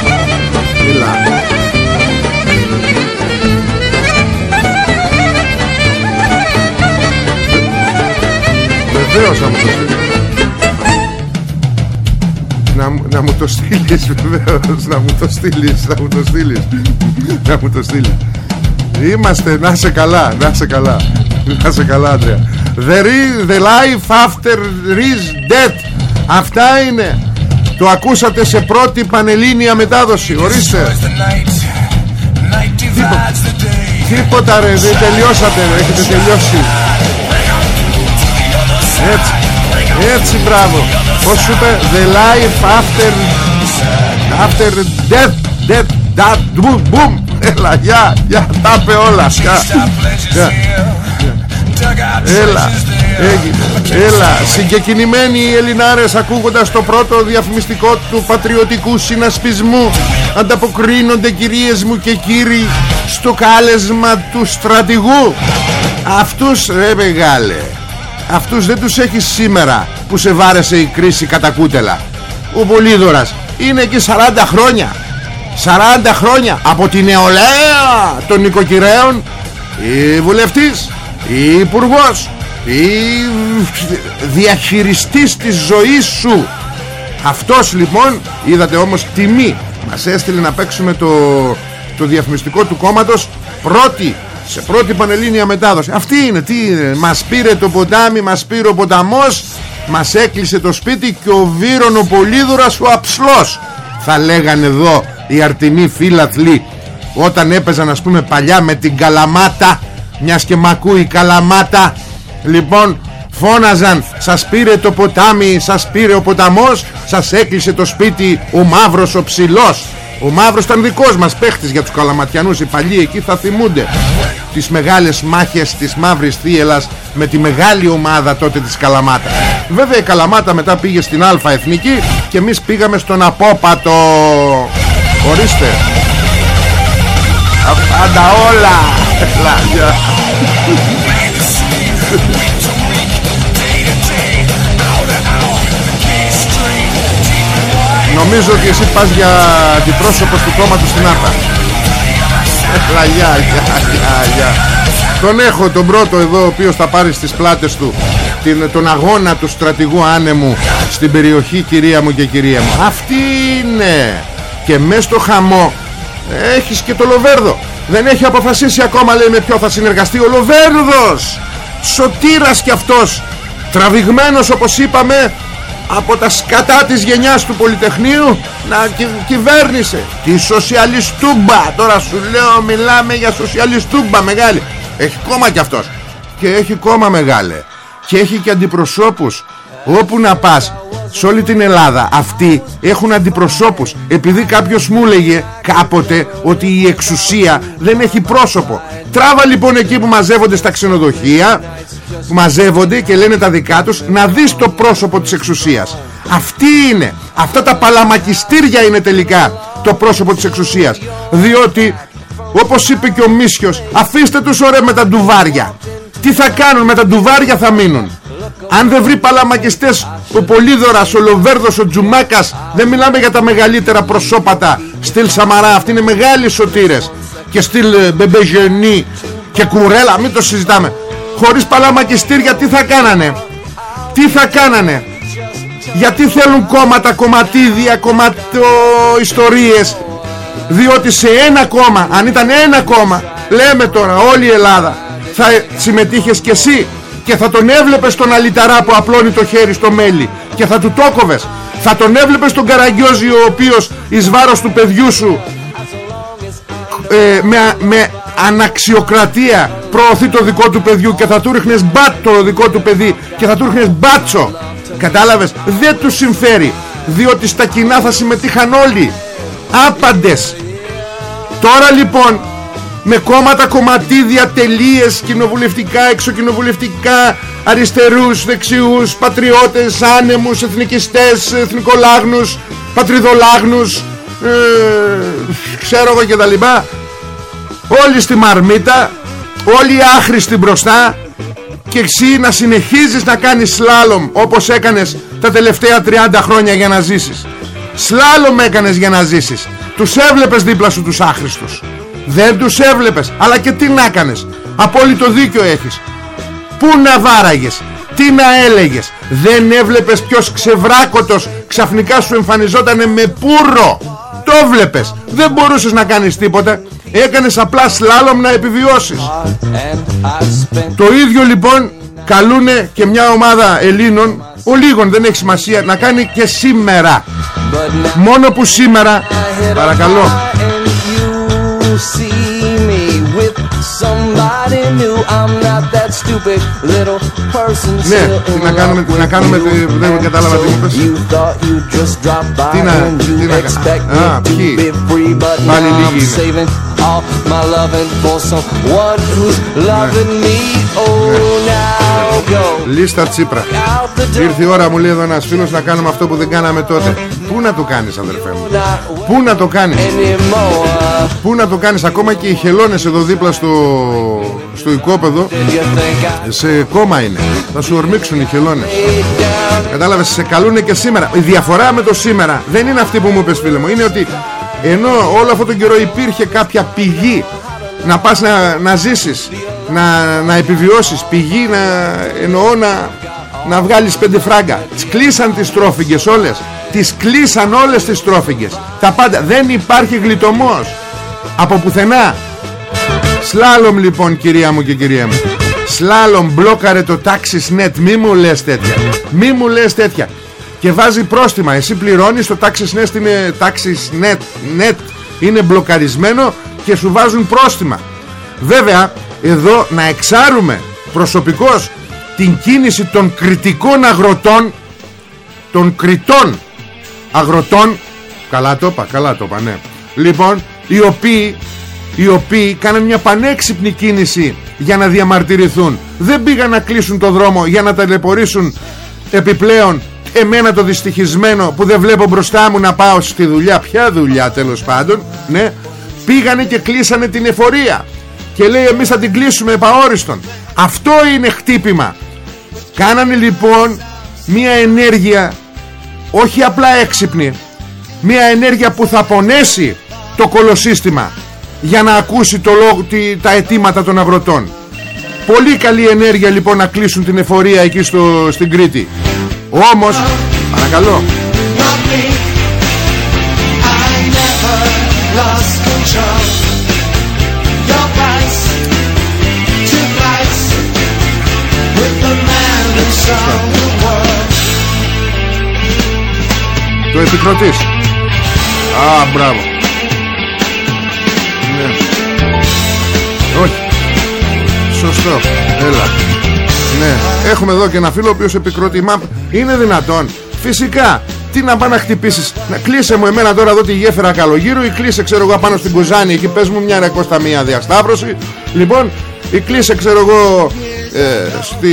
B: Βεβαίως να μου το στείλεις να, να μου το στείλεις βεβαίως Να μου το στείλεις Να μου το στείλεις. Να μου το στείλεις. Είμαστε να σε καλά Να σε καλά. Να σε καλά Άντρια The, the life after is death. Αυτά είναι. Το ακούσατε σε πρώτη πανελλήνια μετάδοση. Ορίστε. Τίποτα, τίποτα ρε Δεν τελειώσατε Έχετε τελειώσει έτσι. Έτσι μπράβο. Πώς σου είπε; The life after After death Death That boom boom. Έλα γεια γεια. Τα είπε όλα γεια, γεια. Έλα Έγινε. Έλα. Συγκεκινημένοι οι Ελληνάρες ακούγοντας το πρώτο διαφημιστικό του πατριωτικού συνασπισμού Ανταποκρίνονται κυρίες μου και κύριοι Στο κάλεσμα του στρατηγού. Αυτούς ρε μεγάλε Αυτούς δεν τους έχει σήμερα Που σε βάρεσε η κρίση κατά κούτελα. Ο Πολύδωρας Είναι εκεί 40 χρόνια. 40 χρόνια Από την νεολαία των νοικοκυρέων. Η βουλευτής ή υπουργός ή διαχειριστής της ζωής σου. Αυτός λοιπόν είδατε όμως τιμή. Μας έστειλε να παίξουμε το, το διαφημιστικό του κόμματος πρώτη σε πρώτη πανελλήνια μετάδοση. Αυτή είναι, τι είναι. Μας πήρε το ποτάμι μας πήρε ο ποταμός μας έκλεισε το σπίτι και ο Βύρον ο Πολύδωρας ο Αψλός. Θα λέγανε εδώ οι αρτιμοί φίλαθλοι όταν έπαιζαν ας πούμε παλιά με την καλαμάτα μιας και μ' ακούει καλαμάτα. Λοιπόν φώναζαν σας πήρε το ποτάμι σας πήρε ο ποταμός σας έκλεισε το σπίτι ο μαύρος ο ψηλός ο μαύρος ήταν δικός μας παίχτης για τους καλαματιανούς οι παλιοί εκεί θα θυμούνται τις μεγάλες μάχες της μαύρης θύελας με τη μεγάλη ομάδα τότε της Καλαμάτα. Βέβαια η Καλαμάτα μετά πήγε στην Αλφα Εθνική και εμείς πήγαμε στον Απόπατο. Ορίστε. Πάντα όλα. Νομίζω ότι εσύ πας για αντιπρόσωπος του κόμματος στην Άρτα Λαγιά, γεια, γεια, Τον έχω τον πρώτο εδώ ο οποίος θα πάρει στις πλάτες του την, τον αγώνα του στρατηγού άνεμου στην περιοχή κυρία μου και κυρία μου. Αυτή είναι. Και μέσα στο χαμό έχεις και το Λοβέρδο. Δεν έχει αποφασίσει ακόμα λέει με ποιο θα συνεργαστεί ο Λοβέρδος. Σωτήρας κι αυτός Τραβηγμένος όπως είπαμε Από τα σκατά της γενιάς του Πολυτεχνείου Να κυ κυβέρνησε Τη σοσιαλιστούμπα. Τώρα σου λέω μιλάμε για σοσιαλιστούμπα μεγάλη. Έχει κόμμα κι αυτός. Και έχει κόμμα μεγάλε. Και έχει και αντιπροσώπους. Όπου να πας σε όλη την Ελλάδα αυτοί έχουν αντιπροσώπους. Επειδή κάποιος μου έλεγε κάποτε ότι η εξουσία δεν έχει πρόσωπο. Τράβα λοιπόν εκεί που μαζεύονται στα ξενοδοχεία που μαζεύονται και λένε τα δικά τους να δεις το πρόσωπο της εξουσίας. Αυτή είναι. Αυτά τα παλαμακιστήρια είναι τελικά το πρόσωπο της εξουσίας. Διότι όπως είπε και ο Μίσιος αφήστε τους ωραία με τα ντουβάρια. Τι θα κάνουν με τα ντουβάρια θα μείνουν αν δεν βρει παλαμακιστές ο Πολύδωρας, ο Λοβέρδος, ο Τζουμάκας Δεν μιλάμε για τα μεγαλύτερα προσώπατα. Στυλ Σαμαρά, αυτοί είναι μεγάλοι σωτήρες. Και στυλ ε, Μπεμπεζενή και Κουρέλα, μην το συζητάμε. Χωρίς παλαμακιστήρια τι θα κάνανε; Τι θα κάνανε; Γιατί θέλουν κόμματα, κομματίδια, κομματοϊστορίες; Διότι σε ένα κόμμα, αν ήταν ένα κόμμα Λέμε τώρα όλη η Ελλάδα Θα συμμετείχες κι εσύ και θα τον έβλεπες τον αλυταρά που απλώνει το χέρι στο μέλι. Και θα του το κόβες θα τον έβλεπες τον Καραγκιόζη ο οποίος εις βάρος του παιδιού σου ε, με, με αναξιοκρατία προωθεί το δικό του παιδιού και θα του ρίχνες μπάτ το δικό του παιδί και θα του ρίχνες μπάτσο. Κατάλαβες; Δεν του συμφέρει διότι στα κοινά θα συμμετείχαν όλοι. Άπαντες. Τώρα λοιπόν με κόμματα, κομματίδια, τελείες, κοινοβουλευτικά, εξοκοινοβουλευτικά, αριστερούς, δεξιούς, πατριώτες, άνεμους, εθνικιστές, εθνικολάγνους, πατριδολάγνους, ε, ξέρω εγώ και τα λοιπά. Όλοι στη μαρμίτα, όλοι άχρηστοι μπροστά και εσύ να συνεχίζεις να κάνεις σλάλομ όπως έκανες τα τελευταία 30 χρόνια για να ζήσεις. Σλάλομ έκανες για να ζήσεις. Τους έβλεπες δίπλα σου τους άχρηστους. Δεν τους έβλεπες. Αλλά και τι να κάνεις. Απόλυτο δίκιο έχεις. Πού να βάραγες. Τι να έλεγες. Δεν έβλεπες ποιος ξεβράκωτος Ξαφνικά σου εμφανιζότανε με πουρο. Το βλέπες. Δεν μπορούσες να κάνεις τίποτα Έκανες απλά σλάλομ να επιβιώσεις. Το ίδιο λοιπόν Καλούνε και μια ομάδα Ελλήνων Ο λίγων δεν έχει σημασία Να κάνει και σήμερα. Μόνο που σήμερα Παρακαλώ stupid little person. Ναι, τι να κάνουμε, τι να κάνουμε, δεν κατάλαβα τι μου πες. Τι να, τι να κάνουμε. Α, ποιοι; Πάλι λίγοι είναι.
D: all my loving for someone who's loving me. Oh, now go
B: Λίστα Τσίπρα
D: out the door.
B: Ήρθε η ώρα μου λέει εδώ ένας φίλος να κάνουμε αυτό που δεν κάναμε τότε Πού να το κάνεις αδερφέ μου;
D: Not
B: Πού να το κάνεις;
D: Anymore.
B: Πού να το κάνεις; Ακόμα και οι χελώνες εδώ δίπλα στο, στο οικόπεδο
D: Did you think I
B: Σε κόμμα είναι Θα σου ορμήξουν οι χελώνες
D: laid down?
B: Κατάλαβες σε καλούνε και σήμερα Η διαφορά με το σήμερα δεν είναι αυτή που μου είπες φίλε μου Είναι ότι ενώ όλο αυτόν τον καιρό υπήρχε κάποια πηγή Να πας να, να ζήσεις να, να επιβιώσεις Πηγή να εννοώ να, να βγάλεις πέντε φράγκα. Τις κλείσαν τις τρόφιγγες όλες. Τις κλείσαν όλες τις τρόφιγγες. Τα πάντα. Δεν υπάρχει γλιτωμός. Από πουθενά. Σλάλομ λοιπόν κυρία μου και κυρία μου. Σλάλομ μπλόκαρε το Taxis Net. Μη μου λες τέτοια. Μη μου λες τέτοια. Και βάζει πρόστιμα. Εσύ πληρώνεις το Taxis Net είναι Taxis Net, Net. Είναι μπλοκαρισμένο Και σου βάζουν πρόστιμα. Βέβαια εδώ να εξάρουμε Προσωπικώς Την κίνηση των κριτικών αγροτών Των κριτών αγροτών. Καλά το είπα, καλά το είπα, ναι. Λοιπόν, οι οποίοι οι οποίοι κάναν μια πανέξυπνη κίνηση για να διαμαρτυρηθούν. Δεν πήγαν να κλείσουν το δρόμο για να ταλαιπωρήσουν επιπλέον εμένα το δυστυχισμένο που δεν βλέπω μπροστά μου να πάω στη δουλειά. Ποια δουλειά τέλος πάντων ναι, πήγανε και κλείσανε την εφορία και λέει εμείς θα την κλείσουμε επαόριστον αυτό είναι χτύπημα κάνανε λοιπόν μια ενέργεια όχι απλά έξυπνη μια ενέργεια που θα πονέσει το κολοσύστημα για να ακούσει το λόγο, τη, τα αιτήματα των αγροτών πολύ καλή ενέργεια λοιπόν να κλείσουν την εφορία εκεί στο, στην Κρήτη όμως παρακαλώ
E: Not me. I never lost control.
B: Το επικροτής. Α μπράβο. Ναι. όχι. Σωστό. Έλα. Ναι. Έχουμε εδώ και ένα φίλο ο οποίος επικροτεί. Μα είναι δυνατόν. Φυσικά. Τι να πάει να χτυπήσεις. Να κλείσε μου εμένα τώρα εδώ τη γέφυρα Καλογύρου. Ή κλείσε ξέρω εγώ πάνω στην Κουζάνη. Εκεί πες μου μια ρε Κώστα μια διασταύρωση. Λοιπόν ή κλείσε ξέρω εγώ ε, στη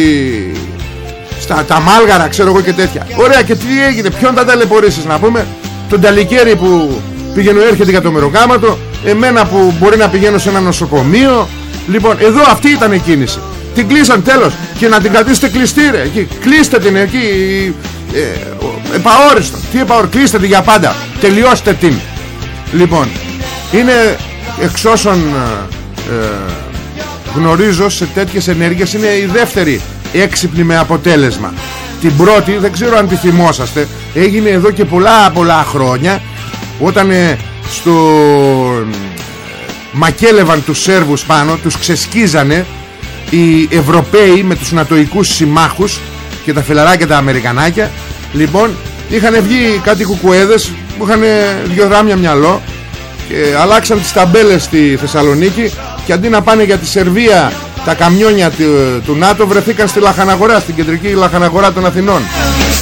B: στα τα μάλγαρα ξέρω εγώ και τέτοια. Ωραία και τι έγινε ποιον τα ταλαιπωρήσεις να πούμε; Τον Ταλικέρι που πηγαίνω έρχεται για το μεροκάματο εμένα που μπορεί να πηγαίνω σε ένα νοσοκομείο. Λοιπόν εδώ αυτή ήταν η κίνηση. Την κλείσαν τέλος. Και να την κρατήσετε κλειστή ρε. Εκεί, κλείστε την εκεί ε, ο- επαόριστο. Τι επαόριστο κλείστε την για πάντα. Τελειώστε την. Λοιπόν είναι εξ όσων ε, ε, γνωρίζω σε τέτοιες ενέργειες είναι η δεύτερη έξυπνη με αποτέλεσμα. Την πρώτη δεν ξέρω αν τη θυμόσαστε έγινε εδώ και πολλά πολλά χρόνια όταν ε, στο ε, μακέλευαν τους Σέρβους πάνω τους ξεσκίζανε οι Ευρωπαίοι με τους νατοικούς συμμάχους και τα φελαράκια τα Αμερικανάκια. Λοιπόν είχαν βγει κάτι κουκουέδες που είχαν δυο γράμμια μυαλό και αλλάξαν τις ταμπέλες στη Θεσσαλονίκη και αντί να πάνε για τη Σερβία τα καμιόνια του, του ΝΑΤΟ βρεθήκαν στη Λαχαναγορά, στην κεντρική Λαχαναγορά των Αθηνών.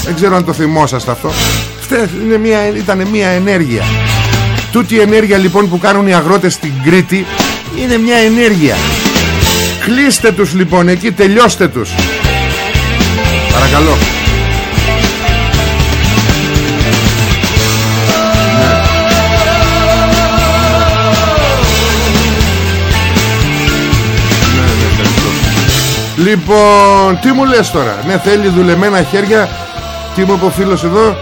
B: Δεν ξέρω αν το θυμόσαστε αυτό. Αυτές είναι μια, ήταν μια ενέργεια. Τούτη η ενέργεια λοιπόν που κάνουν οι αγρότες στην Κρήτη είναι μια ενέργεια. Κλείστε τους λοιπόν εκεί, τελειώστε τους. Παρακαλώ. Λοιπόν, τι μου λες τώρα; Ναι θέλει δουλεμένα χέρια. Τι μου είπε ο φίλος εδώ;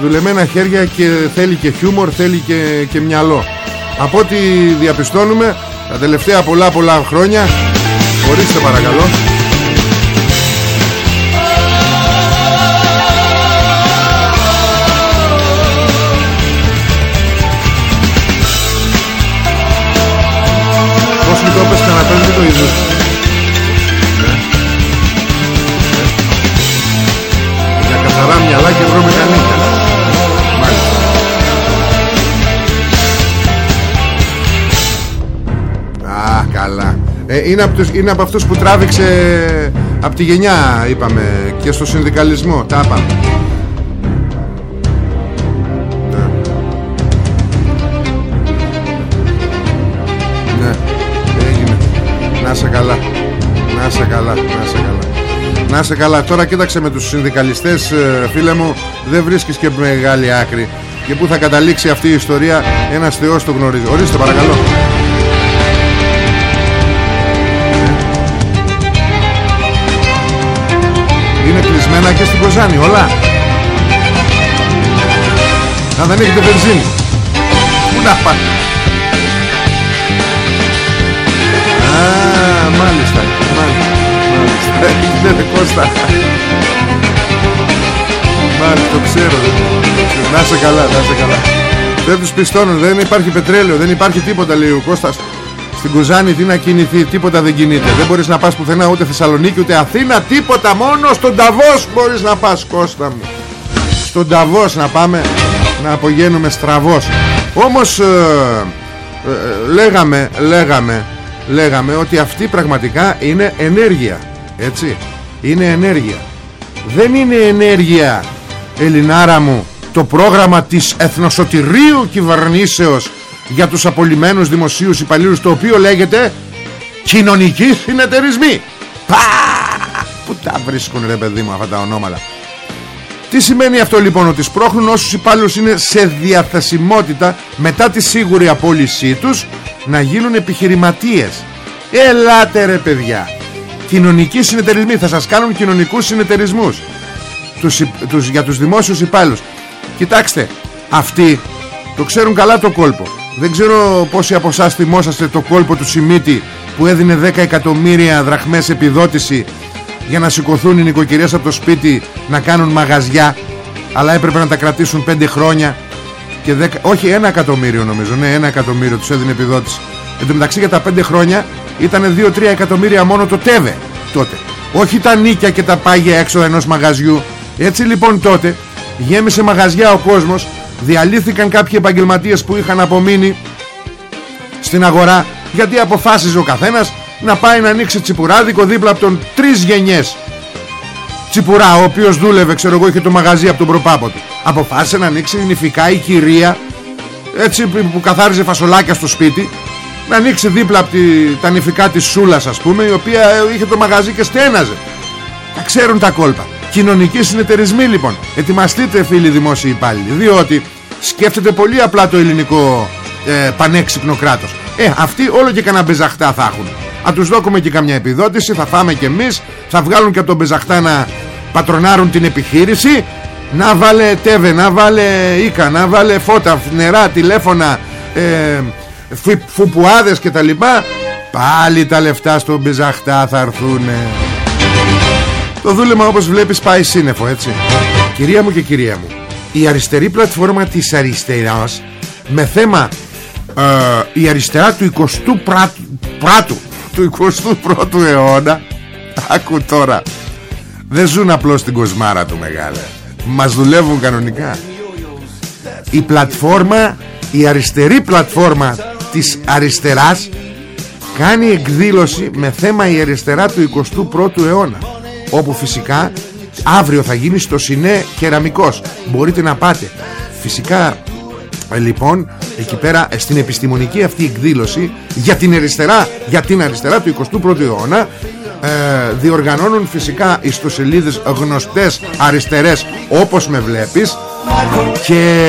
B: Δουλεμένα χέρια και θέλει και χιούμορ Θέλει και, και μυαλό. Από ό,τι διαπιστώνουμε Τα τελευταία πολλά πολλά χρόνια Ορίστε παρακαλώ ε, είναι, από τους, είναι από αυτούς που τράβηξε Από τη γενιά είπαμε Και στο συνδικαλισμό. Τα είπαμε Ναι. Να σε καλά. Να σε καλά Να σε καλά. Να σε καλά. Τώρα κοίταξε με τους συνδικαλιστές ε, Φίλε μου. Δεν βρίσκεις και μεγάλη άκρη. Και που θα καταλήξει αυτή η ιστορία Ένας θεός το γνωρίζει. Ορίστε παρακαλώ Είναι κλεισμένα και στην Κοζάνη όλα. Αν δεν έχετε βενζίνη. Πού να πάτε. Α, μάλιστα Μάλιστα Ναι, ναι, Κώστα. Μάλιστα, το ξέρω Να σε καλά, να σε καλά. Δεν τους πιστώνουν, δεν υπάρχει πετρέλαιο Δεν υπάρχει τίποτα λέει ο Κώστας στην Κουζάνη τι να κινηθεί, τίποτα δεν κινείται. Δεν μπορείς να πας πουθενά ούτε Θεσσαλονίκη ούτε Αθήνα, τίποτα. Μόνο στον Ταβός μπορείς να πας, Κώστα μου. Στον Ταβός να πάμε να απογαίνουμε στραβός. Όμως ε, ε, λέγαμε, λέγαμε, λέγαμε ότι αυτή πραγματικά είναι ενέργεια. Έτσι, είναι ενέργεια. Δεν είναι ενέργεια, Ελληνάρα μου, το πρόγραμμα της εθνοσωτηρίου κυβερνήσεως για τους απολυμμένους δημοσίους υπαλλήλους το οποίο λέγεται κοινωνικοί συνεταιρισμοί Πα! Πού τα βρίσκουν ρε παιδί μου αυτά τα ονόματα. Τι σημαίνει αυτό λοιπόν ότι σπρώχνουν όσους υπάλληλους είναι σε διαθεσιμότητα μετά τη σίγουρη απόλυσή τους να γίνουν επιχειρηματίες. Ελάτε ρε παιδιά. Κοινωνικοί συνεταιρισμοί. Θα σας κάνουν κοινωνικούς συνεταιρισμούς. Τους, τους, για τους δημόσιους υπάλληλους. Κοιτάξτε Αυτοί το ξέρουν καλά το κόλπο δεν ξέρω πόσοι από εσάς θυμόσαστε το κόλπο του Σιμίτη που έδινε 10 εκατομμύρια δραχμές επιδότηση για να σηκωθούν οι νοικοκυρές από το σπίτι να κάνουν μαγαζιά αλλά έπρεπε να τα κρατήσουν 5 χρόνια και 10, όχι ένα εκατομμύριο νομίζω ναι ένα εκατομμύριο τους έδινε επιδότηση. Εν τω μεταξύ για τα 5 χρόνια ήταν 2-3 εκατομμύρια μόνο το ΤΕΒΕ τότε. Όχι τα νίκια και τα πάγια έξω ενός μαγαζιού. Έτσι λοιπόν τότε γέμισε μαγαζιά ο κόσμος διαλύθηκαν κάποιοι επαγγελματίες που είχαν απομείνει στην αγορά γιατί αποφάσιζε ο καθένας να πάει να ανοίξει τσιπουράδικο δίπλα από τον τρεις γενιές. Τσιπουρά ο οποίος δούλευε ξέρω εγώ είχε το μαγαζί από τον προπάπο του αποφάσισε να ανοίξει νηφικά η κυρία έτσι που καθάριζε φασολάκια στο σπίτι να ανοίξει δίπλα από τη, τα νηφικά της Σούλας ας πούμε η οποία είχε το μαγαζί και στέναζε. Τα ξέρουν τα κόλπα Κοινωνικοί συνεταιρισμοί λοιπόν. Ετοιμαστείτε φίλοι δημόσιοι υπάλληλοι Διότι σκέφτεται πολύ απλά το ελληνικό ε, πανέξυπνο κράτος. Ε αυτοί όλο και κανένα μπεζαχτά θα έχουν. Αν τους δώκουμε και καμιά επιδότηση Θα φάμε και εμείς Θα βγάλουν και από τον μπεζαχτά να πατρονάρουν την επιχείρηση. Να βάλε τέβε Να βάλε οίκα Να βάλε φώτα, νερά, τηλέφωνα ε, Φουπουάδες και τα λοιπά. Πάλι τα λεφτά στον μπεζαχτά θα έρθουν το δούλεμα όπως βλέπεις πάει σύννεφο έτσι. Κυρία μου και κυρία μου Η αριστερή πλατφόρμα της αριστεράς Με θέμα ε, Η αριστερά του 20ου πράτου, πράτου Του 21ου αιώνα Άκου τώρα Δεν ζουν απλώς στην κοσμάρα του μεγάλε. Μας δουλεύουν κανονικά. Η πλατφόρμα Η αριστερή πλατφόρμα Της αριστεράς Κάνει εκδήλωση με θέμα η αριστερά του 21ου αιώνα όπου φυσικά αύριο θα γίνει στο Σινέ Κεραμικός. Μπορείτε να πάτε. Φυσικά ε, λοιπόν εκεί πέρα ε, στην επιστημονική αυτή εκδήλωση για την αριστερά, για την αριστερά του 21ου αιώνα ε, διοργανώνουν φυσικά ιστοσελίδες γνωστές αριστερές όπως με βλέπεις. Και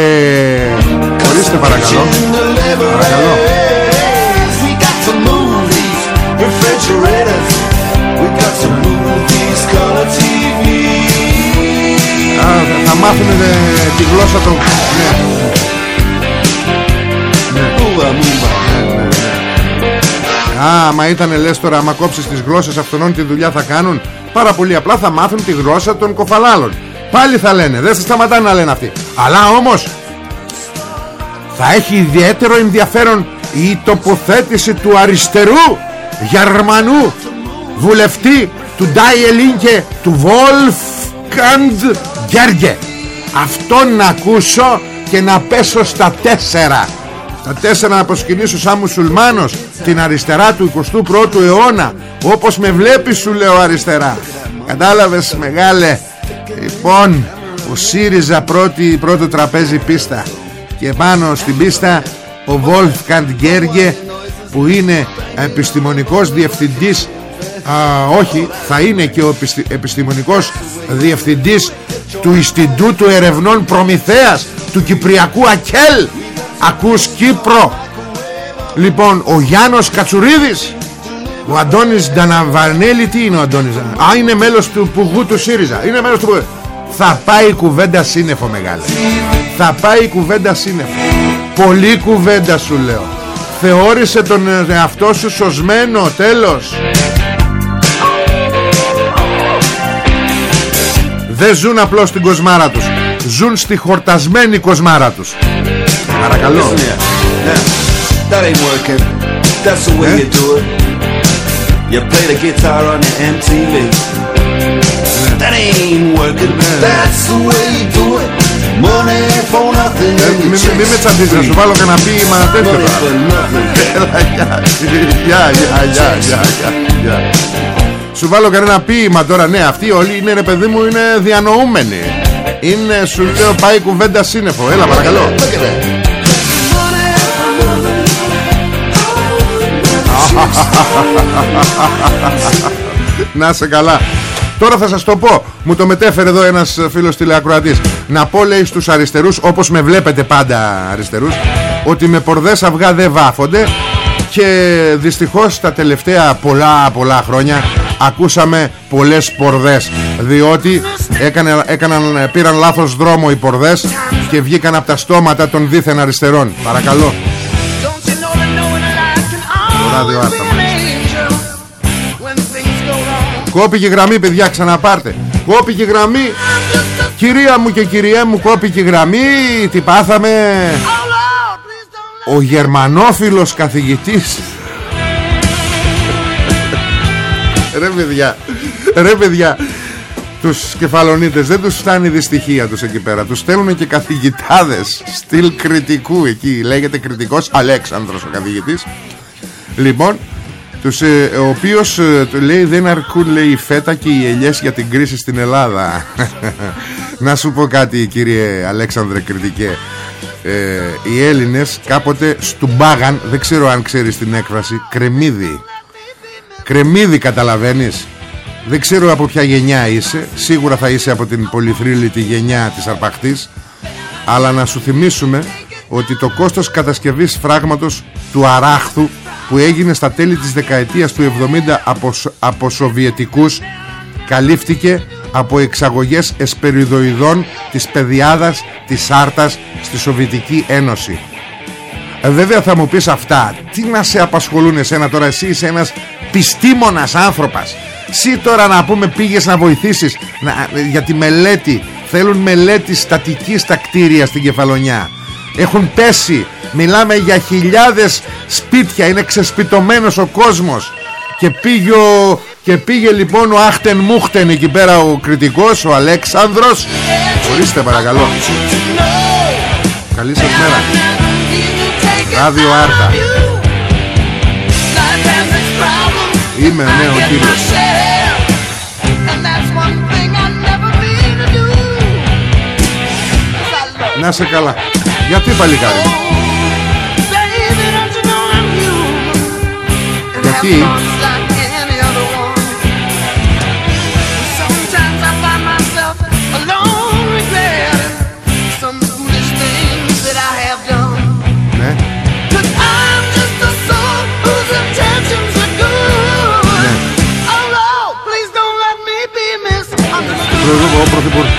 B: ορίστε παρακαλώ. Παρακαλώ θα μάθουν τη γλώσσα των... Ναι. Α, μα ήταν λες τώρα άμα κόψεις τις γλώσσες αυτών τη δουλειά θα κάνουν; Πάρα πολύ απλά θα μάθουν τη γλώσσα των κοφαλάλων. Πάλι θα λένε, δεν θα σταματάνε να λένε αυτοί. Αλλά όμως Θα έχει ιδιαίτερο ενδιαφέρον Η τοποθέτηση του αριστερού Γερμανού Βουλευτή του Ντάι Ελίνκε Του Βολφκαντ Γκέργε. Αυτόν να ακούσω και να πέσω στα τέσσερα. Στα τέσσερα να προσκυνήσω σαν μουσουλμάνος την αριστερά του 21ου αιώνα όπως με βλέπεις σου λέω αριστερά. Κατάλαβες μεγάλε; Λοιπόν ο ΣΥΡΙΖΑ πρώτη, πρώτο τραπέζι πίστα και πάνω στην πίστα ο Βόλφκαντ Γκέργε που είναι επιστημονικός διευθυντής α, όχι θα είναι και ο επιστη, επιστημονικός διευθυντής του Ινστιτούτου Ερευνών Προμηθέας του Κυπριακού ΑΚΕΛ. Ακούς Κύπρο. Λοιπόν ο Γιάννος Κατσουρίδης ο Αντώνης Νταναβανέλη τι είναι ο Αντώνης Α είναι μέλος του Πουγού του ΣΥΡΙΖΑ. Είναι μέλος του Θα πάει η κουβέντα σύννεφο μεγάλε. Θα πάει η κουβέντα σύννεφο. Πολύ κουβέντα σου λέω. Θεώρησε τον εαυτό σου σωσμένο Τέλος Δεν ζουν απλώς στην κοσμάρα τους, ζουν στη χορτασμένη κοσμάρα τους. Παρακαλώ. Μην με τσακίζει, να σου βάλω κάποιον να πει
F: τα
B: λεφτά. Γεια, γεια, γεια, γεια, γεια. Σου βάλω κανένα ποίημα τώρα Ναι αυτοί όλοι είναι ρε παιδί μου Είναι διανοούμενοι. Είναι σου λέω πάει κουβέντα σύννεφο. Έλα παρακαλώ.
F: Look at that.
B: Να σε καλά. Τώρα θα σας το πω. Μου το μετέφερε εδώ ένας φίλος τηλεακροατής. Να πω λέει στους αριστερούς Όπως με βλέπετε πάντα αριστερούς Ότι με πορδές αυγά δεν βάφονται Και δυστυχώς τα τελευταία πολλά πολλά χρόνια Ακούσαμε πολλές πορδές Διότι έκανε, έκαναν, πήραν λάθος δρόμο οι πορδές Και βγήκαν από τα στόματα των δίθεν αριστερών Παρακαλώ
E: Don't you know that knowing that I can
B: Το ράδιο
E: always
B: άρτα
E: be an
B: μας.
E: angel when things go wrong?
B: Κόπηκε η γραμμή παιδιά ξαναπάρτε Κόπηκε η γραμμή Κυρία μου και κυριέ μου κόπηκε η γραμμή Τι πάθαμε
E: Oh Lord, please don't let
B: Ο γερμανόφιλος καθηγητής Ρε παιδιά Ρε παιδιά Τους κεφαλονίτες δεν τους φτάνει η δυστυχία τους εκεί πέρα. Τους στέλνουν και καθηγητάδες Στυλ κριτικού εκεί Λέγεται κριτικός Αλέξανδρος ο καθηγητής. Λοιπόν τους, ε, ο οποίος ε, του λέει δεν αρκούν λέει η φέτα και οι ελιές για την κρίση στην Ελλάδα Να σου πω κάτι κύριε Αλέξανδρε κριτικέ. Ε, Οι Έλληνες κάποτε στουμπάγαν Δεν ξέρω αν ξέρεις την έκφραση Κρεμμύδι Κρεμμύδι καταλαβαίνεις. Δεν ξέρω από ποια γενιά είσαι. Σίγουρα θα είσαι από την πολυθρύλητη γενιά της αρπαχτής. Αλλά να σου θυμίσουμε Ότι το κόστος κατασκευής φράγματος Του αράχθου Που έγινε στα τέλη της δεκαετίας του 70 Από, σο- από σοβιετικούς Καλύφθηκε από εξαγωγές εσπεριδοειδών Της παιδιάδας Της Άρτας Στη Σοβιετική Ένωση. Ε, Βέβαια θα μου πεις αυτά Τι να σε απασχολούν εσένα τώρα Εσύ είσαι ένας πιστήμονας άνθρωπος. Εσύ τώρα να πούμε πήγες να βοηθήσεις να, Για τη μελέτη. Θέλουν μελέτη στατικής στα κτίρια στην Κεφαλονιά. Έχουν πέσει. Μιλάμε για χιλιάδες σπίτια. Είναι ξεσπιτωμένος ο κόσμος. Και πήγε, ο, και πήγε λοιπόν ο Άχτεν Μούχτεν Εκεί πέρα ο κριτικός Ο Αλέξανδρος. Ορίστε παρακαλώ. Καλή σας μέρα. Ράδιο Άρτα Είμαι ναι ο κύριος. Να σε καλά. Γιατί παλικάρι μου; Γιατί; Ο Πρωθυπουργός.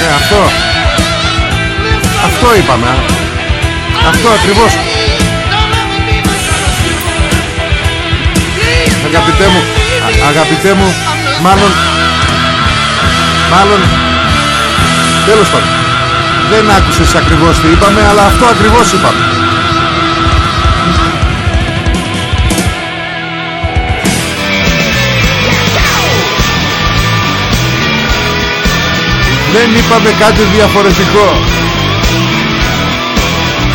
B: Ναι αυτό. Αυτό είπαμε α. Αυτό ακριβώς. Αγαπητέ μου α- Αγαπητέ μου Μάλλον Μάλλον Τέλος πάντων. Δεν άκουσες ακριβώς τι είπαμε Αλλά αυτό ακριβώς είπαμε. Δεν είπαμε κάτι διαφορετικό.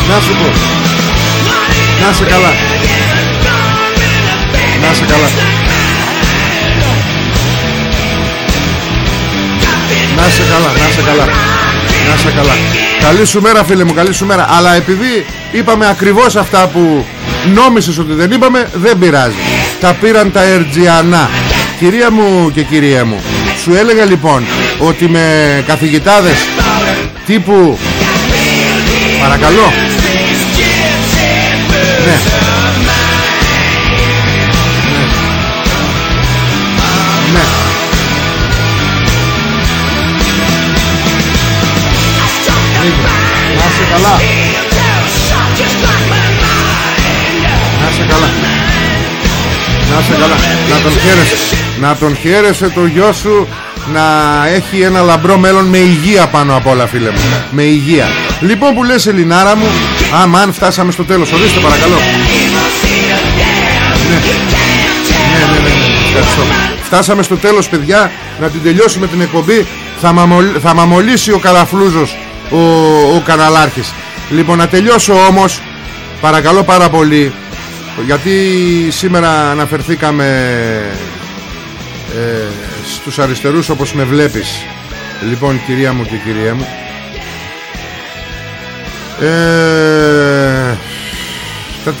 B: Να σου πω. Να Να σε καλά. Να σε καλά Να σε καλά, να σε καλά. Να σε καλά. Καλή σου μέρα φίλε μου, καλή σου μέρα. Αλλά επειδή είπαμε ακριβώς αυτά που νόμισες ότι δεν είπαμε Δεν πειράζει. Τα πήραν τα Ερτζιανά Κυρία μου και κυρία μου Σου έλεγα λοιπόν ότι με καθηγητάδες Τύπου Παρακαλώ. Ναι Ναι Να είσαι καλά. Να είσαι καλά. Να είσαι καλά. Να τον χαίρεσαι. Να τον χαίρεσαι το γιο σου Να έχει ένα λαμπρό μέλλον Με υγεία πάνω απ' όλα φίλε μου. Με υγεία. Λοιπόν που λες Ελληνάρα μου Αμάν φτάσαμε στο τέλος Ορίστε παρακαλώ. Ναι. Ναι ναι ναι, ναι. Ευχαριστώ. Φτάσαμε στο τέλος παιδιά. Να την τελειώσουμε την εκπομπή. Θα, μαμολ... θα μαμολύσει ο Καραφλούζος ο, ο καναλάρχης. Λοιπόν να τελειώσω όμως Παρακαλώ πάρα πολύ Γιατί σήμερα αναφερθήκαμε ε, Στους αριστερούς όπως με βλέπεις. Λοιπόν κυρία μου και κυρία μου. Ε,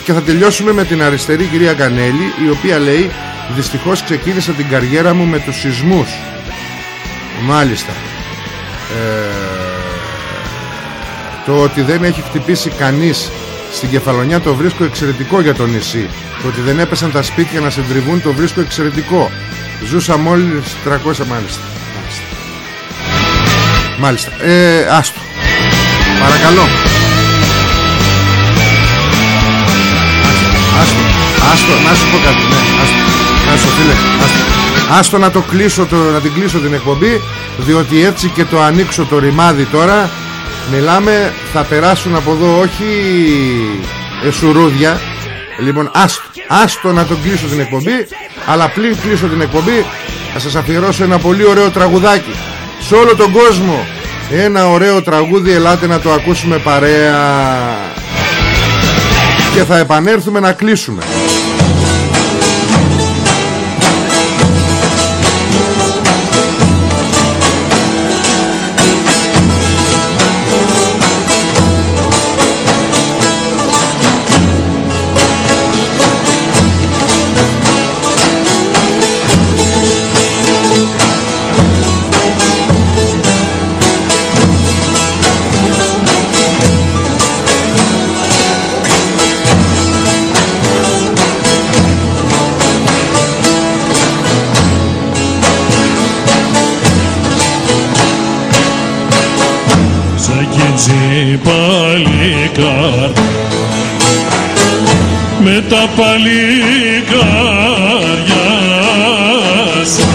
B: και θα τελειώσουμε με την αριστερή κυρία Κανέλη η οποία λέει δυστυχώς ξεκίνησα την καριέρα μου με τους σεισμούς μάλιστα. Ε, το ότι δεν έχει χτυπήσει κανείς στην κεφαλονιά το βρίσκω εξαιρετικό για το νησί. Το ότι δεν έπεσαν τα σπίτια να συντριβούν το βρίσκω εξαιρετικό. Ζούσα μόλις 300 μάλιστα. Μάλιστα, μάλιστα. Ε, άστο. Παρακαλώ. Άστο. Άστο. Να σου πω κάτι ναι, άστο, άστο φίλε. Άστο. άστο να το κλείσω το, να την κλείσω την εκπομπή διότι έτσι και το ανοίξω το ρημάδι τώρα Μιλάμε θα περάσουν από εδώ όχι εσουρούδια. Λοιπόν άστο, άστο να το κλείσω την εκπομπή Αλλά πλην κλείσω την εκπομπή Θα σας αφιερώσω ένα πολύ ωραίο τραγουδάκι. Σε όλο τον κόσμο Ένα ωραίο τραγούδι Ελάτε να το ακούσουμε παρέα. Και θα επανέλθουμε να κλείσουμε
G: παλικάρ. Με τα παλικάρια σου.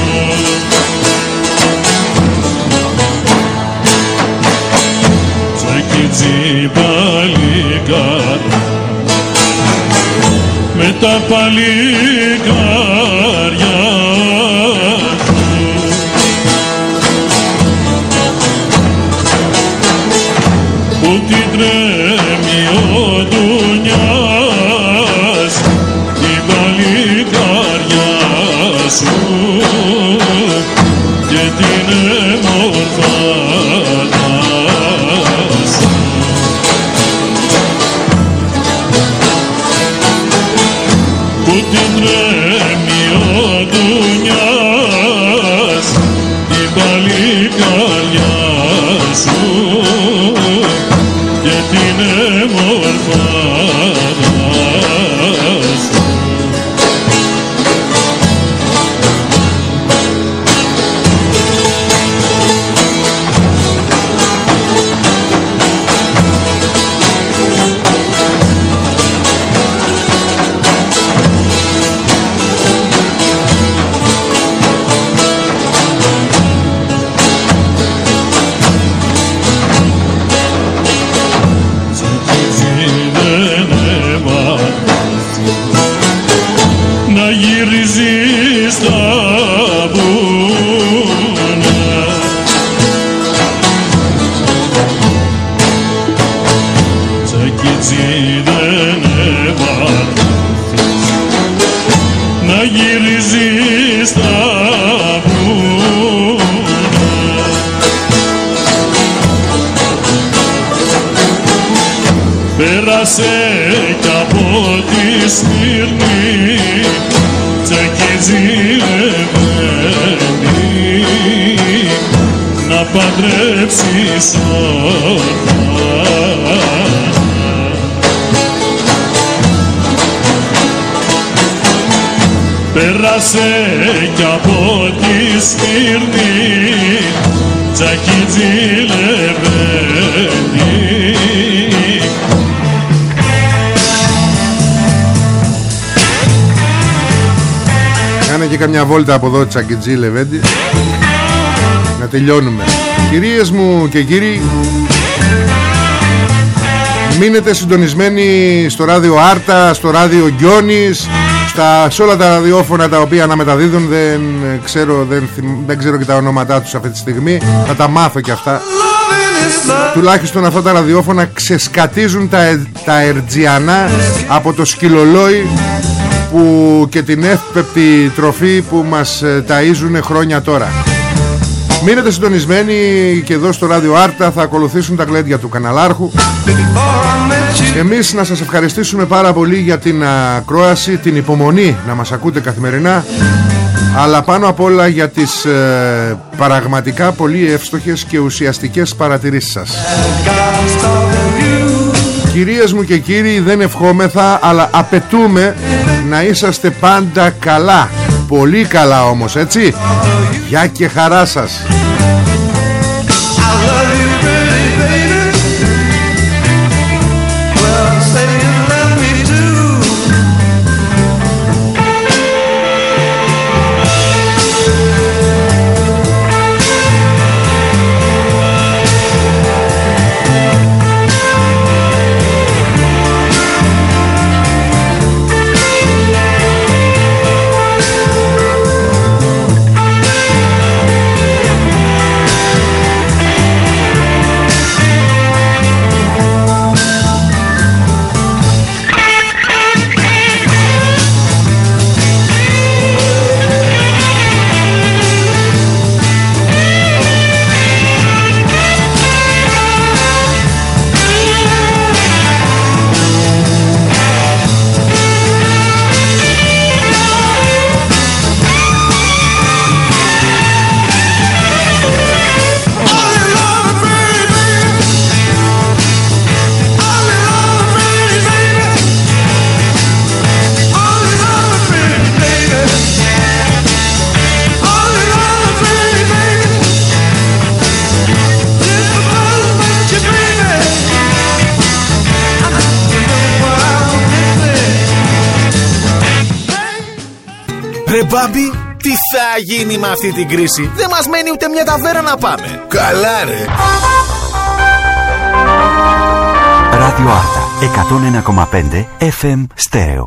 G: Τσακιτζι παλικάρ. Με τα παλικάρια να παντρέψεις ορφανά Πέρασε κι από τη Σμύρνη τσακιτζηλεμένη
B: Κάνε και καμιά βόλτα από εδώ τσακιτζή Λεβέντη Να τελειώνουμε Κυρίες μου και κύριοι Μείνετε συντονισμένοι στο ράδιο Άρτα, στο ράδιο Γκιόνης στα, σε όλα τα ραδιόφωνα τα οποία αναμεταδίδουν. Δεν ξέρω, δεν, θυμ- δεν ξέρω και τα ονόματά τους αυτή τη στιγμή. Θα τα μάθω και αυτά. Τουλάχιστον αυτά τα ραδιόφωνα ξεσκατίζουν τα, ε- τα ερτζιανά από το σκυλολόι που και την εύπεπτη τροφή που μας ε, ταΐζουν χρόνια τώρα Μείνετε συντονισμένοι και εδώ στο ράδιο Άρτα θα ακολουθήσουν τα γλέντια του καναλάρχου. Εμείς να σας ευχαριστήσουμε πάρα πολύ για την ακρόαση, την υπομονή να μας ακούτε καθημερινά αλλά πάνω απ' όλα για τις ε, πραγματικά πολύ εύστοχες και ουσιαστικές παρατηρήσεις σας. Κυρίες μου και κύριοι δεν ευχόμεθα αλλά απαιτούμε να είσαστε πάντα καλά Πολύ καλά όμως έτσι. Γεια και χαρά σας
H: Ρε μπάμπι, τι θα γίνει με αυτή την κρίση; Δεν μας μένει ούτε μια ταβέρα να πάμε. Καλά ρε.
A: Radio Arta 101,5 FM Stereo